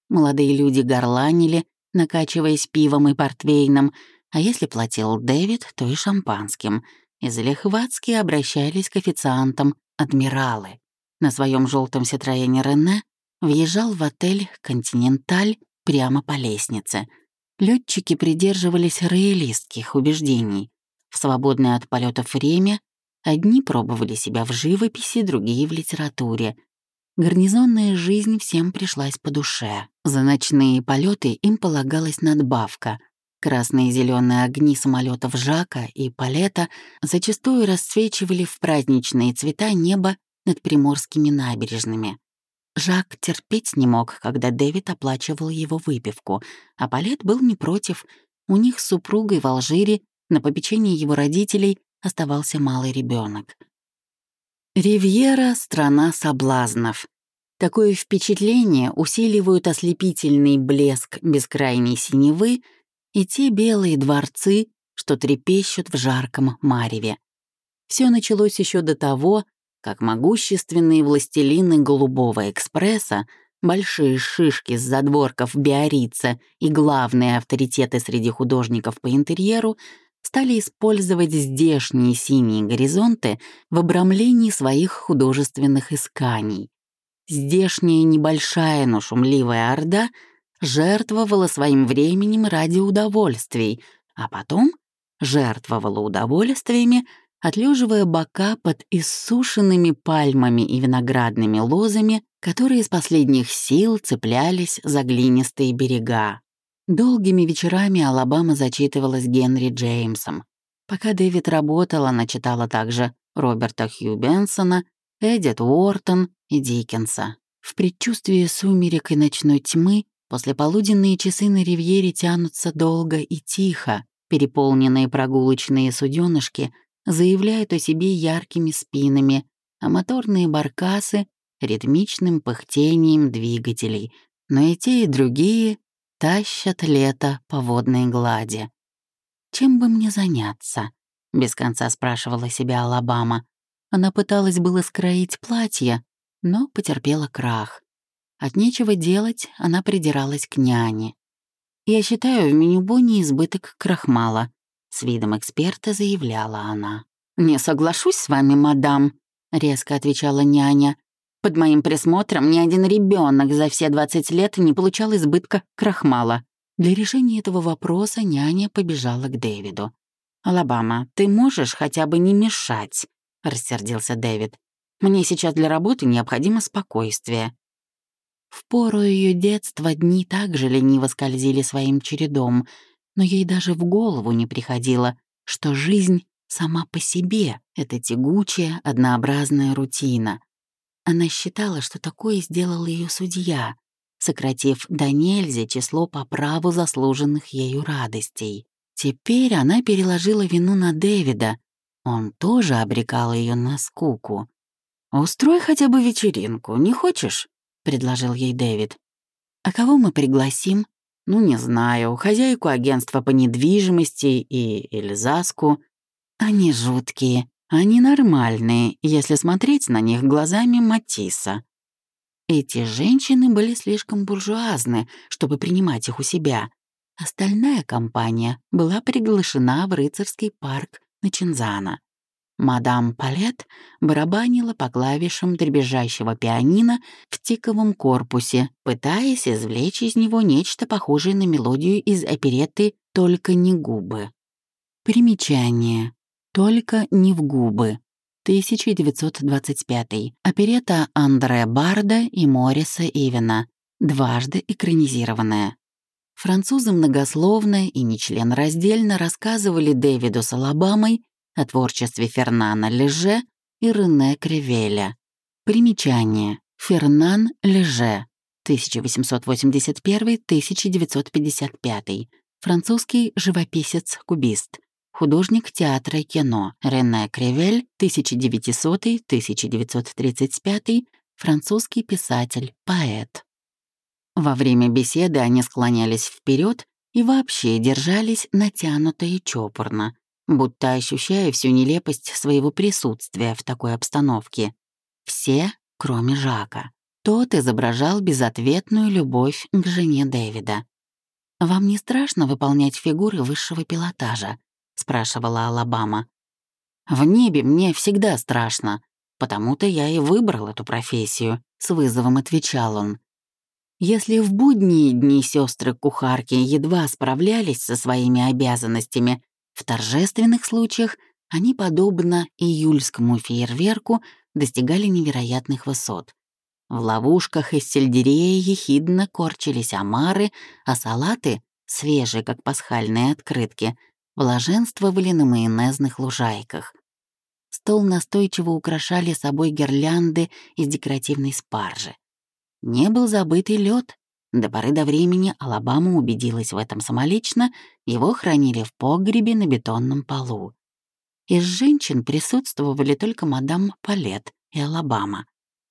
Молодые люди горланили, накачиваясь пивом и портвейном, а если платил Дэвид, то и шампанским. И залихватски обращались к официантам адмиралы. На своем желтом Ситроене Рене въезжал в отель «Континенталь» прямо по лестнице. Летчики придерживались роялистских убеждений. В свободное от полетов время одни пробовали себя в живописи, другие — в литературе. Гарнизонная жизнь всем пришлась по душе. За ночные полеты им полагалась надбавка. Красные и зеленые огни самолетов Жака и Палета зачастую расцвечивали в праздничные цвета небо над приморскими набережными. Жак терпеть не мог, когда Дэвид оплачивал его выпивку, а Палет был не против. У них с супругой в Алжире на попечении его родителей оставался малый ребенок. Ривьера — страна соблазнов. Такое впечатление усиливают ослепительный блеск бескрайней синевы и те белые дворцы, что трепещут в жарком мареве. Все началось еще до того, как могущественные властелины Голубого экспресса, большие шишки с задворков Биорица и главные авторитеты среди художников по интерьеру стали использовать здешние синие горизонты в обрамлении своих художественных исканий. Здешняя небольшая, но шумливая орда жертвовала своим временем ради удовольствий, а потом жертвовала удовольствиями, отлеживая бока под иссушенными пальмами и виноградными лозами, которые из последних сил цеплялись за глинистые берега. Долгими вечерами Алабама зачитывалась Генри Джеймсом. Пока Дэвид работал, она читала также Роберта Хью Бенсона, Эдит Уортон и Диккенса. В предчувствии сумерек и ночной тьмы послеполуденные часы на ривьере тянутся долго и тихо, переполненные прогулочные суденышки заявляют о себе яркими спинами, а моторные баркасы — ритмичным пыхтением двигателей, но и те, и другие тащат лето по водной глади. «Чем бы мне заняться?» — без конца спрашивала себя Алабама. Она пыталась было скроить платье, но потерпела крах. От нечего делать она придиралась к няне. «Я считаю, в меню Бонни избыток крахмала», — с видом эксперта заявляла она. «Не соглашусь с вами, мадам», — резко отвечала няня. Под моим присмотром ни один ребенок за все 20 лет не получал избытка крахмала. Для решения этого вопроса няня побежала к Дэвиду. «Алабама, ты можешь хотя бы не мешать?» — рассердился Дэвид. «Мне сейчас для работы необходимо спокойствие». В пору ее детства дни также лениво скользили своим чередом, но ей даже в голову не приходило, что жизнь сама по себе — это тягучая, однообразная рутина, она считала, что такое сделал ее судья, сократив до нельзя число по праву заслуженных ею радостей. Теперь она переложила вину на Дэвида. Он тоже обрекал ее на скуку. «Устрой хотя бы вечеринку, не хочешь?» — предложил ей Дэвид. «А кого мы пригласим?» «Ну, не знаю, хозяйку агентства по недвижимости и Эльзаску. Они жуткие. Они нормальные, если смотреть на них глазами Матисса. Эти женщины были слишком буржуазны, чтобы принимать их у себя. Остальная компания была приглашена в рыцарский парк на Чинзана. Мадам Палет барабанила по клавишам дребезжащего пианино в тиковом корпусе, пытаясь извлечь из него нечто похожее на мелодию из оперетты «Только не губы». Примечание. Только не в губы. 1925. Оперета Андре Барда и Мориса Ивена. Дважды экранизированная. Французы многословно и нечленораздельно рассказывали Дэвиду с Алабамой о творчестве Фернана Леже и Рене Кривеля. Примечание. Фернан Леже, 1881-1955. Французский живописец-кубист художник театра и кино Рене Кривель, 1900-1935, французский писатель, поэт. Во время беседы они склонялись вперед и вообще держались натянуто и чопорно, будто ощущая всю нелепость своего присутствия в такой обстановке. Все, кроме Жака. Тот изображал безответную любовь к жене Дэвида. «Вам не страшно выполнять фигуры высшего пилотажа?» спрашивала Алабама. В небе мне всегда страшно, потому-то я и выбрал эту профессию, с вызовом отвечал он. Если в будние дни сестры кухарки едва справлялись со своими обязанностями, в торжественных случаях они, подобно июльскому фейерверку, достигали невероятных высот. В ловушках из сельдерея ехидно корчились омары, а салаты, свежие, как пасхальные открытки, блаженствовали на майонезных лужайках. Стол настойчиво украшали собой гирлянды из декоративной спаржи. Не был забытый лед. До поры до времени Алабама убедилась в этом самолично, его хранили в погребе на бетонном полу. Из женщин присутствовали только мадам Палет и Алабама.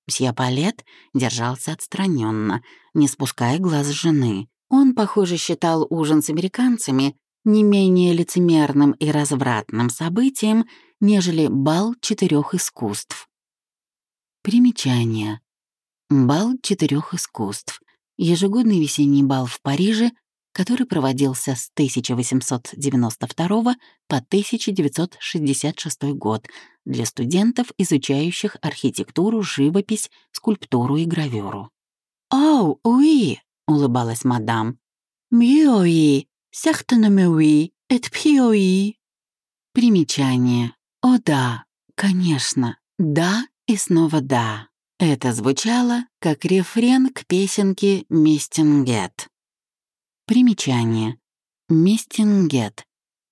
Мсье Палет держался отстраненно, не спуская глаз жены, Он, похоже, считал ужин с американцами не менее лицемерным и развратным событием, нежели бал четырех искусств. Примечание. Бал четырех искусств. Ежегодный весенний бал в Париже, который проводился с 1892 по 1966 год для студентов, изучающих архитектуру, живопись, скульптуру и гравюру. «Оу, уи!» — улыбалась мадам. «Mieux oui, certainement oui, et puis oui». Примечание. «О да, конечно, да и снова да». Это звучало как рефрен к песенке «Мистингет». Примечание. «Мистингет»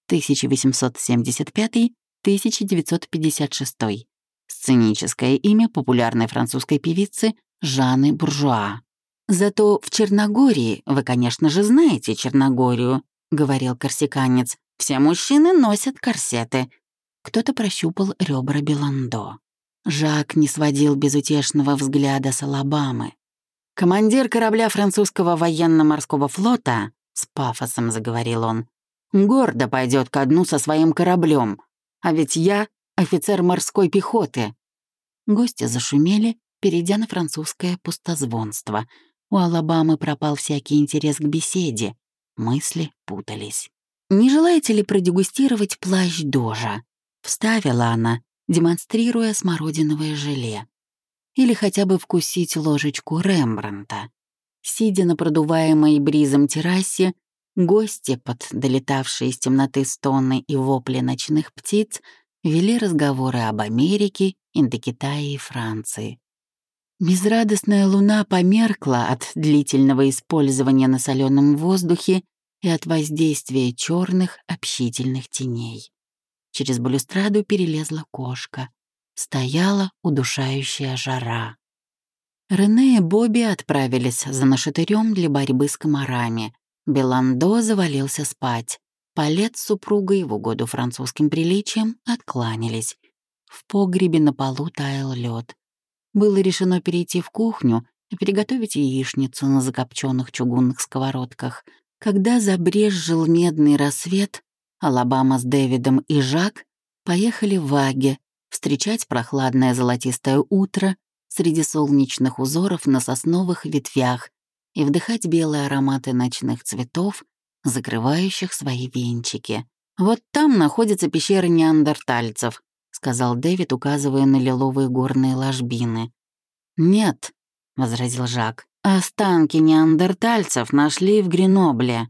1875-1956. Сценическое имя популярной французской певицы Жанны Буржуа. «Зато в Черногории, вы, конечно же, знаете Черногорию», — говорил корсиканец, «все мужчины носят корсеты». Кто-то прощупал ребра Беландо. Жак не сводил безутешного взгляда с Алабамы. «Командир корабля французского военно-морского флота», — с пафосом заговорил он, «гордо пойдет ко дну со своим кораблем, а ведь я офицер морской пехоты». Гости зашумели, перейдя на французское пустозвонство. У Алабамы пропал всякий интерес к беседе. Мысли путались. «Не желаете ли продегустировать плащ Дожа?» Вставила она, демонстрируя смородиновое желе. Или хотя бы вкусить ложечку Рембранта. Сидя на продуваемой бризом террасе, гости, под долетавшие из темноты стоны и вопли ночных птиц, вели разговоры об Америке, Индокитае и Франции. Безрадостная луна померкла от длительного использования на соленом воздухе и от воздействия черных общительных теней. Через балюстраду перелезла кошка. Стояла удушающая жара. Рене и Бобби отправились за нашатырем для борьбы с комарами. Беландо завалился спать. Палет с супругой в угоду французским приличиям откланялись. В погребе на полу таял лед. Было решено перейти в кухню и приготовить яичницу на закопченных чугунных сковородках. Когда забрезжил медный рассвет, Алабама с Дэвидом и Жак поехали в Аге встречать прохладное золотистое утро среди солнечных узоров на сосновых ветвях и вдыхать белые ароматы ночных цветов, закрывающих свои венчики. «Вот там находится пещера неандертальцев», — сказал Дэвид, указывая на лиловые горные ложбины. «Нет», — возразил Жак, — «останки неандертальцев нашли в Гренобле».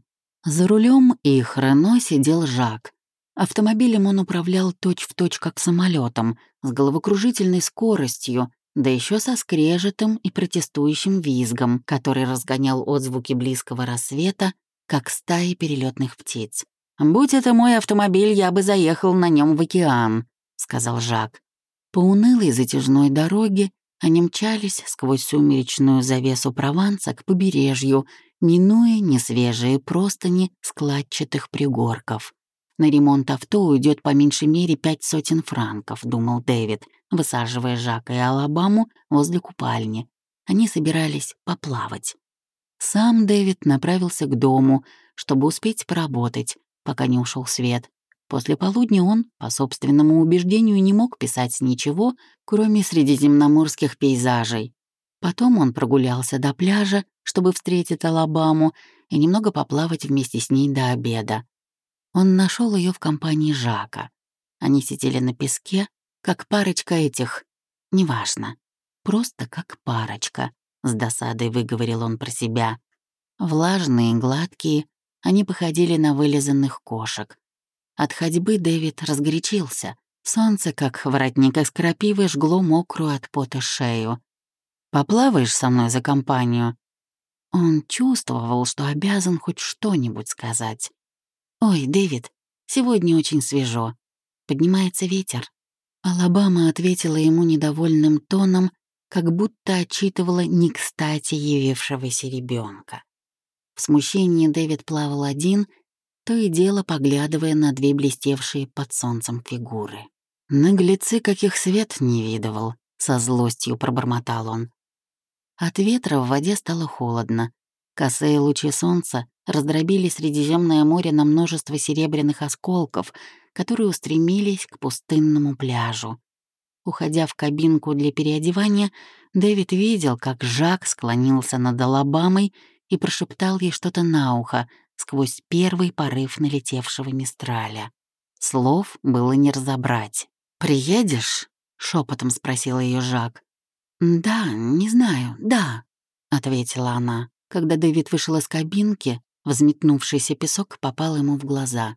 За рулем их Рено сидел Жак. Автомобилем он управлял точь-в-точь точь как самолетом, с головокружительной скоростью, да еще со скрежетом и протестующим визгом, который разгонял отзвуки близкого рассвета, как стаи перелетных птиц. «Будь это мой автомобиль, я бы заехал на нем в океан», — сказал Жак. По унылой затяжной дороге они мчались сквозь сумеречную завесу Прованса к побережью, минуя несвежие простыни складчатых пригорков. На ремонт авто уйдет по меньшей мере пять сотен франков, думал Дэвид, высаживая Жака и Алабаму возле купальни. Они собирались поплавать. Сам Дэвид направился к дому, чтобы успеть поработать, пока не ушел свет. После полудня он, по собственному убеждению, не мог писать ничего, кроме средиземноморских пейзажей. Потом он прогулялся до пляжа, чтобы встретить Алабаму и немного поплавать вместе с ней до обеда. Он нашел ее в компании Жака. Они сидели на песке, как парочка этих... Неважно. Просто как парочка, с досадой выговорил он про себя. Влажные, гладкие, они походили на вылизанных кошек. От ходьбы Дэвид разгорячился. Солнце, как воротник из крапивы, жгло мокрую от пота шею. Поплаваешь со мной за компанию?» Он чувствовал, что обязан хоть что-нибудь сказать. «Ой, Дэвид, сегодня очень свежо. Поднимается ветер». Алабама ответила ему недовольным тоном, как будто отчитывала не кстати явившегося ребенка. В смущении Дэвид плавал один, то и дело поглядывая на две блестевшие под солнцем фигуры. «Наглецы, каких свет не видывал», — со злостью пробормотал он. От ветра в воде стало холодно. Косые лучи солнца раздробили Средиземное море на множество серебряных осколков, которые устремились к пустынному пляжу. Уходя в кабинку для переодевания, Дэвид видел, как Жак склонился над Алабамой и прошептал ей что-то на ухо сквозь первый порыв налетевшего мистраля. Слов было не разобрать. «Приедешь?» — шепотом спросил ее Жак. «Да, не знаю, да», — ответила она. Когда Дэвид вышел из кабинки, взметнувшийся песок попал ему в глаза.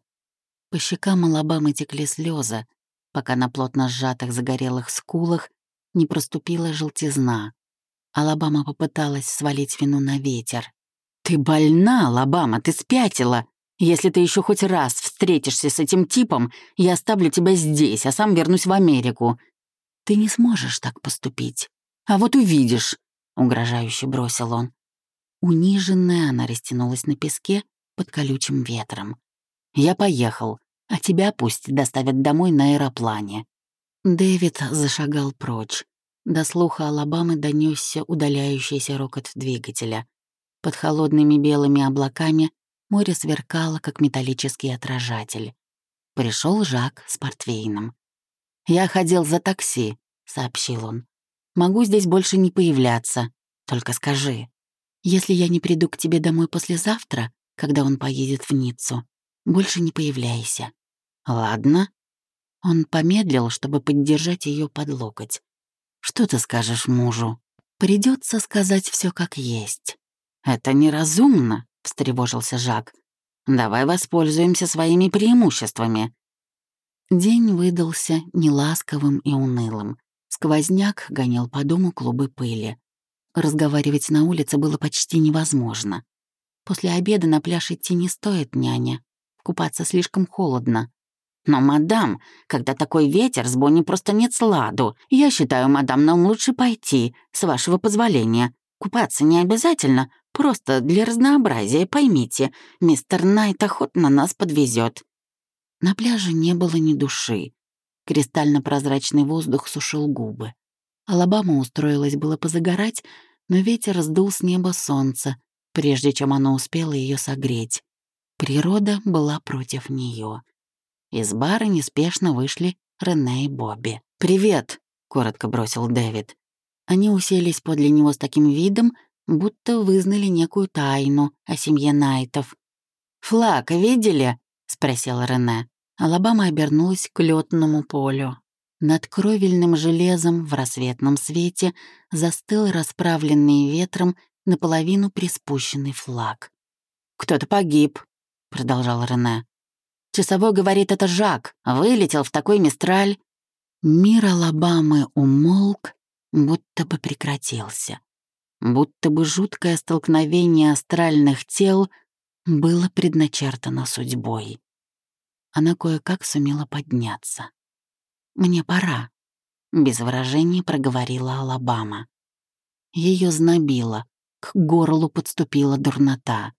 По щекам Алабамы текли слезы, пока на плотно сжатых загорелых скулах не проступила желтизна. Алабама попыталась свалить вину на ветер. «Ты больна, Алабама, ты спятила. Если ты еще хоть раз встретишься с этим типом, я оставлю тебя здесь, а сам вернусь в Америку. Ты не сможешь так поступить. А вот увидишь», — угрожающе бросил он. Униженная, она растянулась на песке под колючим ветром. «Я поехал, а тебя пусть доставят домой на аэроплане». Дэвид зашагал прочь. До слуха Алабамы донесся удаляющийся рокот двигателя. Под холодными белыми облаками море сверкало, как металлический отражатель. Пришел Жак с портвейном. «Я ходил за такси», — сообщил он. «Могу здесь больше не появляться. Только скажи, если я не приду к тебе домой послезавтра, когда он поедет в Ниццу, больше не появляйся. Ладно. Он помедлил, чтобы поддержать ее под локоть. Что ты скажешь мужу? Придется сказать все как есть. Это неразумно, встревожился Жак. Давай воспользуемся своими преимуществами. День выдался неласковым и унылым. Сквозняк гонял по дому клубы пыли. Разговаривать на улице было почти невозможно. После обеда на пляж идти не стоит, няня. Купаться слишком холодно. Но, мадам, когда такой ветер, с Бонни просто нет сладу. Я считаю, мадам, нам лучше пойти, с вашего позволения. Купаться не обязательно, просто для разнообразия, поймите. Мистер Найт охотно нас подвезет. На пляже не было ни души. Кристально-прозрачный воздух сушил губы. Алабама устроилась было позагорать, но ветер сдул с неба солнце, прежде чем оно успело ее согреть. Природа была против нее. Из бара неспешно вышли Рене и Бобби. «Привет!» — коротко бросил Дэвид. Они уселись подле него с таким видом, будто вызнали некую тайну о семье Найтов. «Флаг видели?» — спросил Рене. Алабама обернулась к лётному полю. Над кровельным железом в рассветном свете застыл расправленный ветром наполовину приспущенный флаг. «Кто-то погиб», — продолжал Рене. «Часовой говорит, это Жак, вылетел в такой мистраль». Мир Алабамы умолк, будто бы прекратился. Будто бы жуткое столкновение астральных тел было предначертано судьбой. Она кое-как сумела подняться. «Мне пора», — без выражений проговорила Алабама. Ее знобило, к горлу подступила дурнота.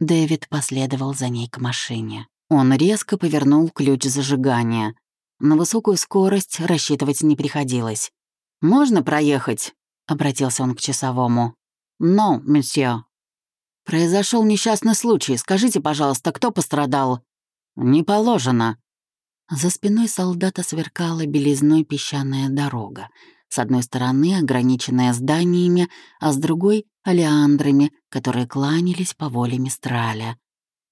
Дэвид последовал за ней к машине. Он резко повернул ключ зажигания. На высокую скорость рассчитывать не приходилось. «Можно проехать?» — обратился он к часовому. «Но, месье». «Произошел несчастный случай. Скажите, пожалуйста, кто пострадал?» «Не положено», за спиной солдата сверкала белизной песчаная дорога, с одной стороны ограниченная зданиями, а с другой — алиандрами, которые кланялись по воле Мистраля.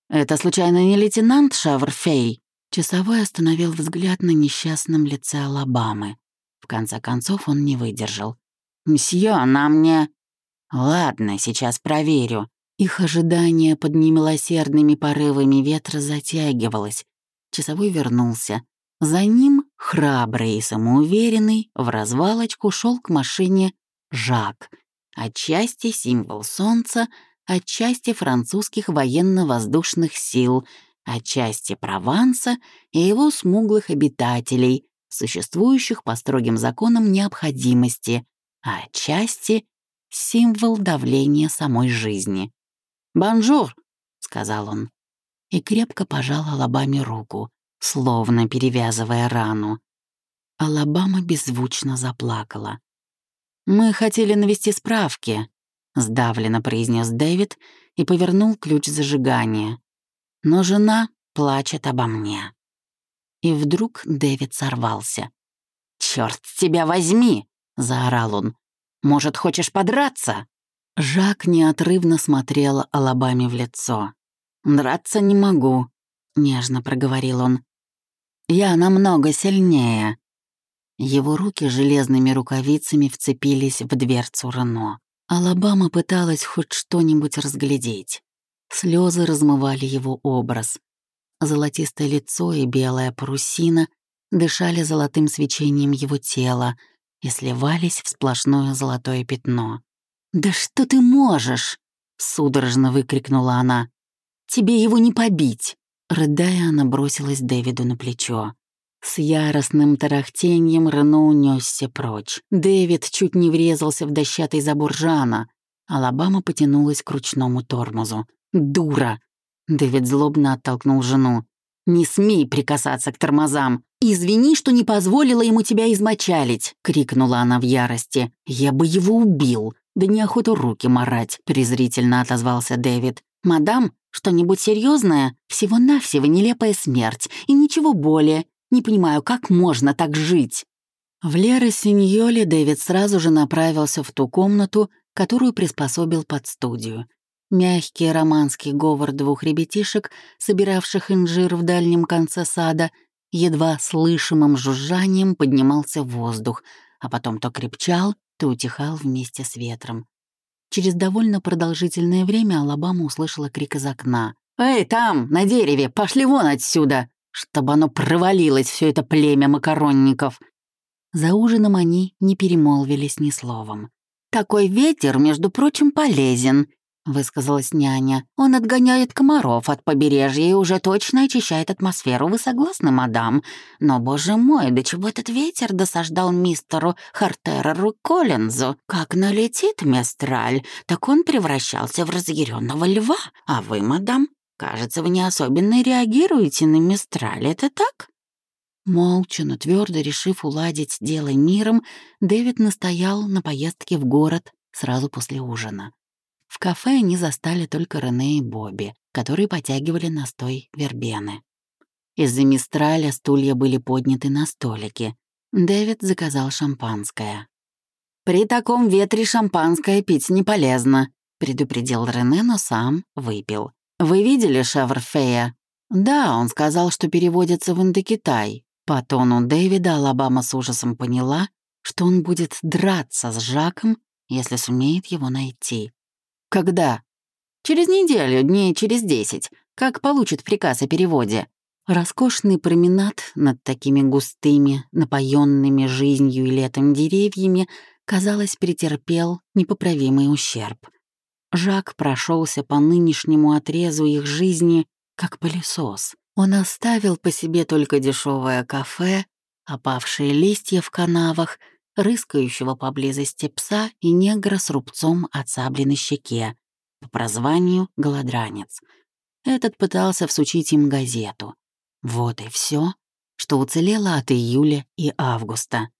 «Это, случайно, не лейтенант Шаврфей?» Часовой остановил взгляд на несчастном лице Алабамы. В конце концов он не выдержал. «Мсье, она мне...» «Ладно, сейчас проверю». Их ожидание под немилосердными порывами ветра затягивалось, Часовой вернулся. За ним, храбрый и самоуверенный, в развалочку шел к машине Жак, отчасти символ солнца, отчасти французских военно-воздушных сил, отчасти Прованса и его смуглых обитателей, существующих по строгим законам необходимости, а отчасти символ давления самой жизни. «Бонжур», — сказал он и крепко пожал Алабаме руку, словно перевязывая рану. Алабама беззвучно заплакала. «Мы хотели навести справки». — сдавленно произнес Дэвид и повернул ключ зажигания. «Но жена плачет обо мне». И вдруг Дэвид сорвался. «Чёрт тебя возьми!» — заорал он. «Может, хочешь подраться?» Жак неотрывно смотрел Алабаме в лицо. «Драться не могу», — нежно проговорил он. «Я намного сильнее». Его руки железными рукавицами вцепились в дверцу Рено. Алабама пыталась хоть что-нибудь разглядеть. Слезы размывали его образ. Золотистое лицо и белая парусина дышали золотым свечением его тела и сливались в сплошное золотое пятно. «Да что ты можешь?» — судорожно выкрикнула она. «Тебе его не побить!» Рыдая, она бросилась Дэвиду на плечо. С яростным тарахтением Рено унесся прочь. Дэвид чуть не врезался в дощатый забор Жана. Алабама потянулась к ручному тормозу. «Дура!» Дэвид злобно оттолкнул жену. «Не смей прикасаться к тормозам! Извини, что не позволила ему тебя измочалить!» — крикнула она в ярости. «Я бы его убил!» «Да неохота руки марать», — презрительно отозвался Дэвид. «Мадам, что-нибудь серьезное? Всего-навсего нелепая смерть. И ничего более. Не понимаю, как можно так жить?» В Лера Синьоле Дэвид сразу же направился в ту комнату, которую приспособил под студию. Мягкий романский говор двух ребятишек, собиравших инжир в дальнем конце сада, едва слышимым жужжанием поднимался в воздух, а потом то крепчал, то утихал вместе с ветром. Через довольно продолжительное время Алабама услышала крик из окна. «Эй, там, на дереве, пошли вон отсюда!» Чтобы оно провалилось, все это племя макаронников. За ужином они не перемолвились ни словом. «Такой ветер, между прочим, полезен», — высказалась няня. «Он отгоняет комаров от побережья и уже точно очищает атмосферу. Вы согласны, мадам? Но, боже мой, до чего этот ветер досаждал мистеру Хартереру Коллинзу? Как налетит Местраль, так он превращался в разъяренного льва. А вы, мадам, кажется, вы не особенно реагируете на Местраль, это так?» Молча, но твердо решив уладить дело миром, Дэвид настоял на поездке в город сразу после ужина. В кафе они застали только Рене и Бобби, которые потягивали настой вербены. Из-за мистраля стулья были подняты на столики. Дэвид заказал шампанское. «При таком ветре шампанское пить не полезно», — предупредил Рене, но сам выпил. «Вы видели шевр Фея?» «Да, он сказал, что переводится в Индокитай». По тону Дэвида Алабама с ужасом поняла, что он будет драться с Жаком, если сумеет его найти. «Когда?» «Через неделю, дней через десять, как получит приказ о переводе». Роскошный променад над такими густыми, напоенными жизнью и летом деревьями, казалось, претерпел непоправимый ущерб. Жак прошелся по нынешнему отрезу их жизни, как пылесос. Он оставил по себе только дешевое кафе, опавшие листья в канавах — рыскающего поблизости пса и негра с рубцом от сабли на щеке, по прозванию «Голодранец». Этот пытался всучить им газету. Вот и все, что уцелело от июля и августа.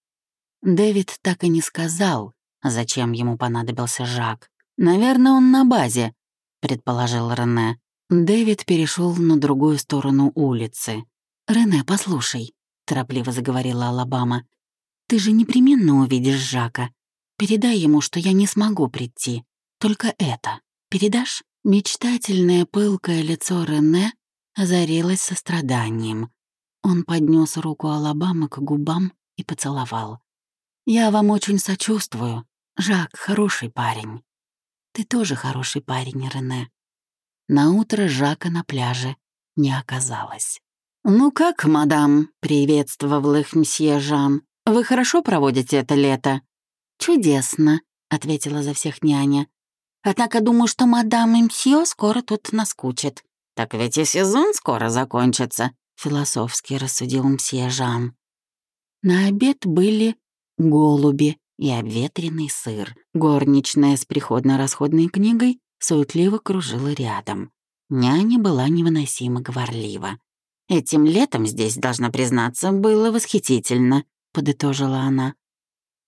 Дэвид так и не сказал, зачем ему понадобился Жак. «Наверное, он на базе», — предположил Рене. Дэвид перешел на другую сторону улицы. «Рене, послушай», — торопливо заговорила Алабама. Ты же непременно увидишь Жака. Передай ему, что я не смогу прийти. Только это. Передашь?» Мечтательное пылкое лицо Рене озарилось состраданием. Он поднес руку Алабамы к губам и поцеловал. «Я вам очень сочувствую. Жак — хороший парень. Ты тоже хороший парень, Рене». На утро Жака на пляже не оказалось. «Ну как, мадам?» — приветствовал их мсье Жан. Вы хорошо проводите это лето?» «Чудесно», — ответила за всех няня. «Однако думаю, что мадам и мсье скоро тут наскучит». «Так ведь и сезон скоро закончится», — философски рассудил мсье Жан. На обед были голуби и обветренный сыр. Горничная с приходно-расходной книгой суетливо кружила рядом. Няня была невыносимо говорлива. «Этим летом здесь, должна признаться, было восхитительно», подытожила она.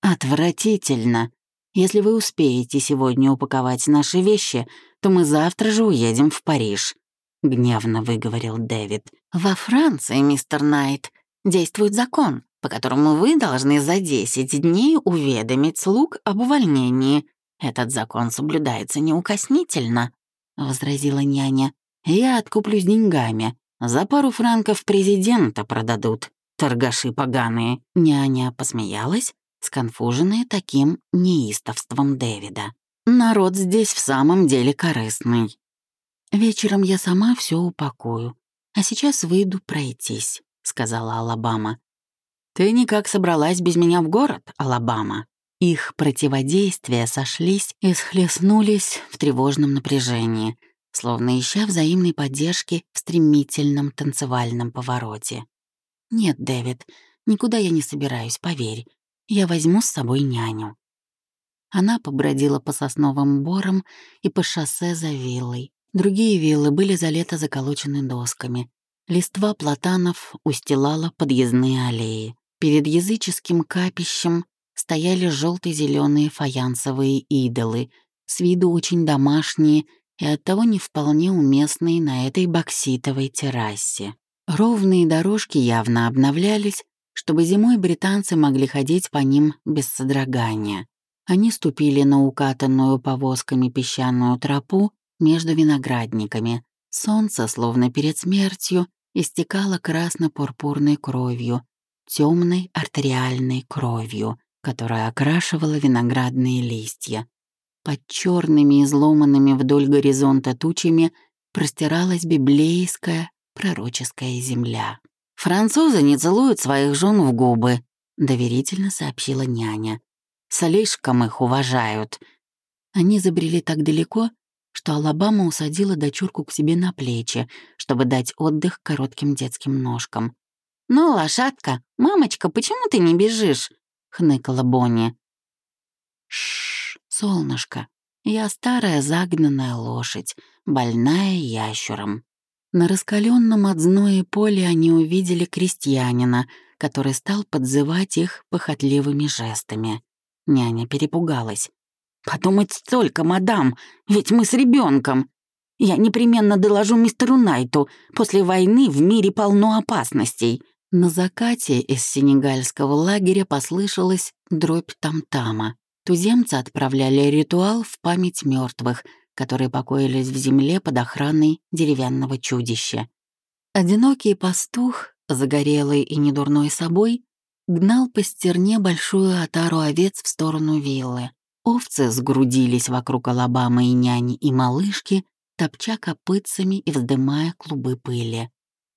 «Отвратительно. Если вы успеете сегодня упаковать наши вещи, то мы завтра же уедем в Париж», — гневно выговорил Дэвид. «Во Франции, мистер Найт, действует закон, по которому вы должны за 10 дней уведомить слуг об увольнении. Этот закон соблюдается неукоснительно», — возразила няня. «Я откуплюсь деньгами. За пару франков президента продадут. Торгаши поганые». Няня посмеялась, сконфуженная таким неистовством Дэвида. «Народ здесь в самом деле корыстный. Вечером я сама все упакую, а сейчас выйду пройтись», — сказала Алабама. «Ты никак собралась без меня в город, Алабама?» Их противодействия сошлись и схлестнулись в тревожном напряжении, словно ища взаимной поддержки в стремительном танцевальном повороте. «Нет, Дэвид, никуда я не собираюсь, поверь. Я возьму с собой няню». Она побродила по сосновым борам и по шоссе за виллой. Другие виллы были за лето заколочены досками. Листва платанов устилала подъездные аллеи. Перед языческим капищем стояли желто зеленые фаянсовые идолы, с виду очень домашние и оттого не вполне уместные на этой бокситовой террасе. Ровные дорожки явно обновлялись, чтобы зимой британцы могли ходить по ним без содрогания. Они ступили на укатанную повозками песчаную тропу между виноградниками. Солнце, словно перед смертью, истекало красно-пурпурной кровью, темной артериальной кровью, которая окрашивала виноградные листья. Под черными изломанными вдоль горизонта тучами простиралась библейская пророческая земля. «Французы не целуют своих жен в губы», — доверительно сообщила няня. «Слишком их уважают». Они забрели так далеко, что Алабама усадила дочурку к себе на плечи, чтобы дать отдых коротким детским ножкам. «Ну, лошадка, мамочка, почему ты не бежишь?» — хныкала Бонни. «Шш, солнышко, я старая загнанная лошадь, больная ящуром». На раскаленном от зноя поле они увидели крестьянина, который стал подзывать их похотливыми жестами. Няня перепугалась. «Подумать только, мадам, ведь мы с ребенком. Я непременно доложу мистеру Найту. После войны в мире полно опасностей». На закате из сенегальского лагеря послышалась дробь там-тама. Туземцы отправляли ритуал в память мертвых, которые покоились в земле под охраной деревянного чудища. Одинокий пастух, загорелый и недурной собой, гнал по стерне большую отару овец в сторону виллы. Овцы сгрудились вокруг Алабамы и няни и малышки, топча копытцами и вздымая клубы пыли.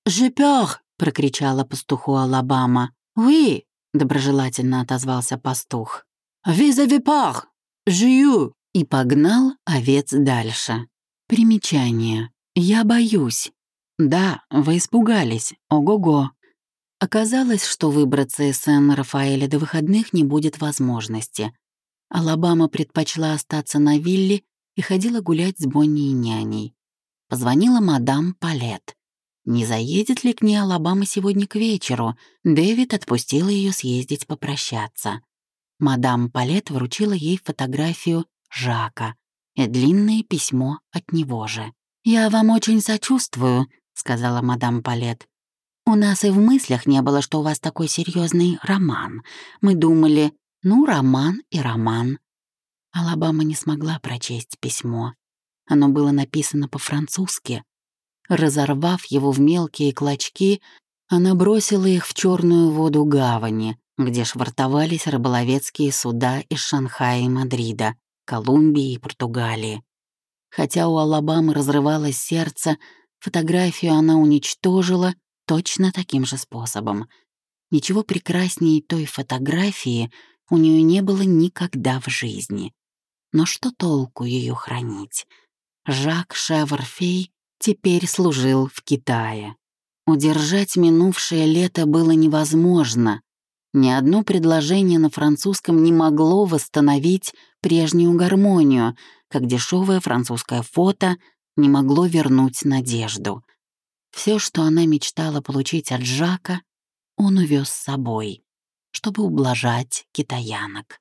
«Жепёр!» — прокричала пастуху Алабама. «Ви!» — доброжелательно отозвался пастух. «Визавипар! Жию!» И погнал овец дальше. Примечание. «Я боюсь». «Да, вы испугались. Ого-го». Оказалось, что выбраться из Сен-Рафаэля до выходных не будет возможности. Алабама предпочла остаться на вилле и ходила гулять с Бонни и няней. Позвонила мадам Палет. Не заедет ли к ней Алабама сегодня к вечеру? Дэвид отпустил ее съездить попрощаться. Мадам Палет вручила ей фотографию Жака и длинное письмо от него же. «Я вам очень сочувствую», — сказала мадам Палет. «У нас и в мыслях не было, что у вас такой серьезный роман. Мы думали, ну, роман и роман». Алабама не смогла прочесть письмо. Оно было написано по-французски. Разорвав его в мелкие клочки, она бросила их в черную воду гавани, где швартовались рыболовецкие суда из Шанхая и Мадрида. Колумбии и Португалии. Хотя у Алабамы разрывалось сердце, фотографию она уничтожила точно таким же способом. Ничего прекраснее той фотографии у нее не было никогда в жизни. Но что толку ее хранить? Жак Шеверфей теперь служил в Китае. Удержать минувшее лето было невозможно. Ни одно предложение на французском не могло восстановить прежнюю гармонию, как дешевое французское фото не могло вернуть надежду. Все, что она мечтала получить от Жака, он увез с собой, чтобы ублажать китаянок.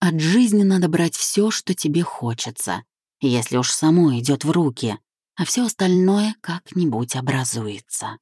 От жизни надо брать все, что тебе хочется, если уж само идет в руки, а все остальное как-нибудь образуется.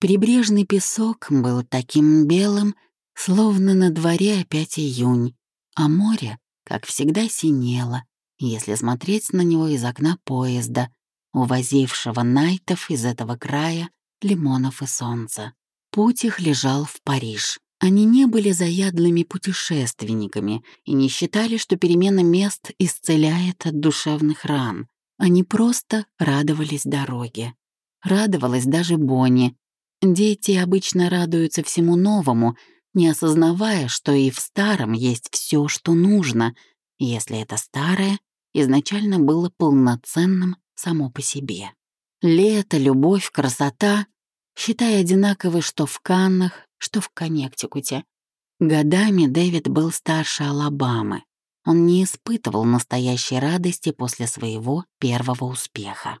Прибрежный песок был таким белым, словно на дворе опять июнь, а море, как всегда, синело, если смотреть на него из окна поезда, увозившего найтов из этого края, лимонов и солнца. Путь их лежал в Париж. Они не были заядлыми путешественниками и не считали, что перемена мест исцеляет от душевных ран. Они просто радовались дороге. Радовалась даже Бонни. Дети обычно радуются всему новому, не осознавая, что и в старом есть все, что нужно, если это старое изначально было полноценным само по себе. Лето, любовь, красота, считай одинаковы что в Каннах, что в Коннектикуте. Годами Дэвид был старше Алабамы. Он не испытывал настоящей радости после своего первого успеха.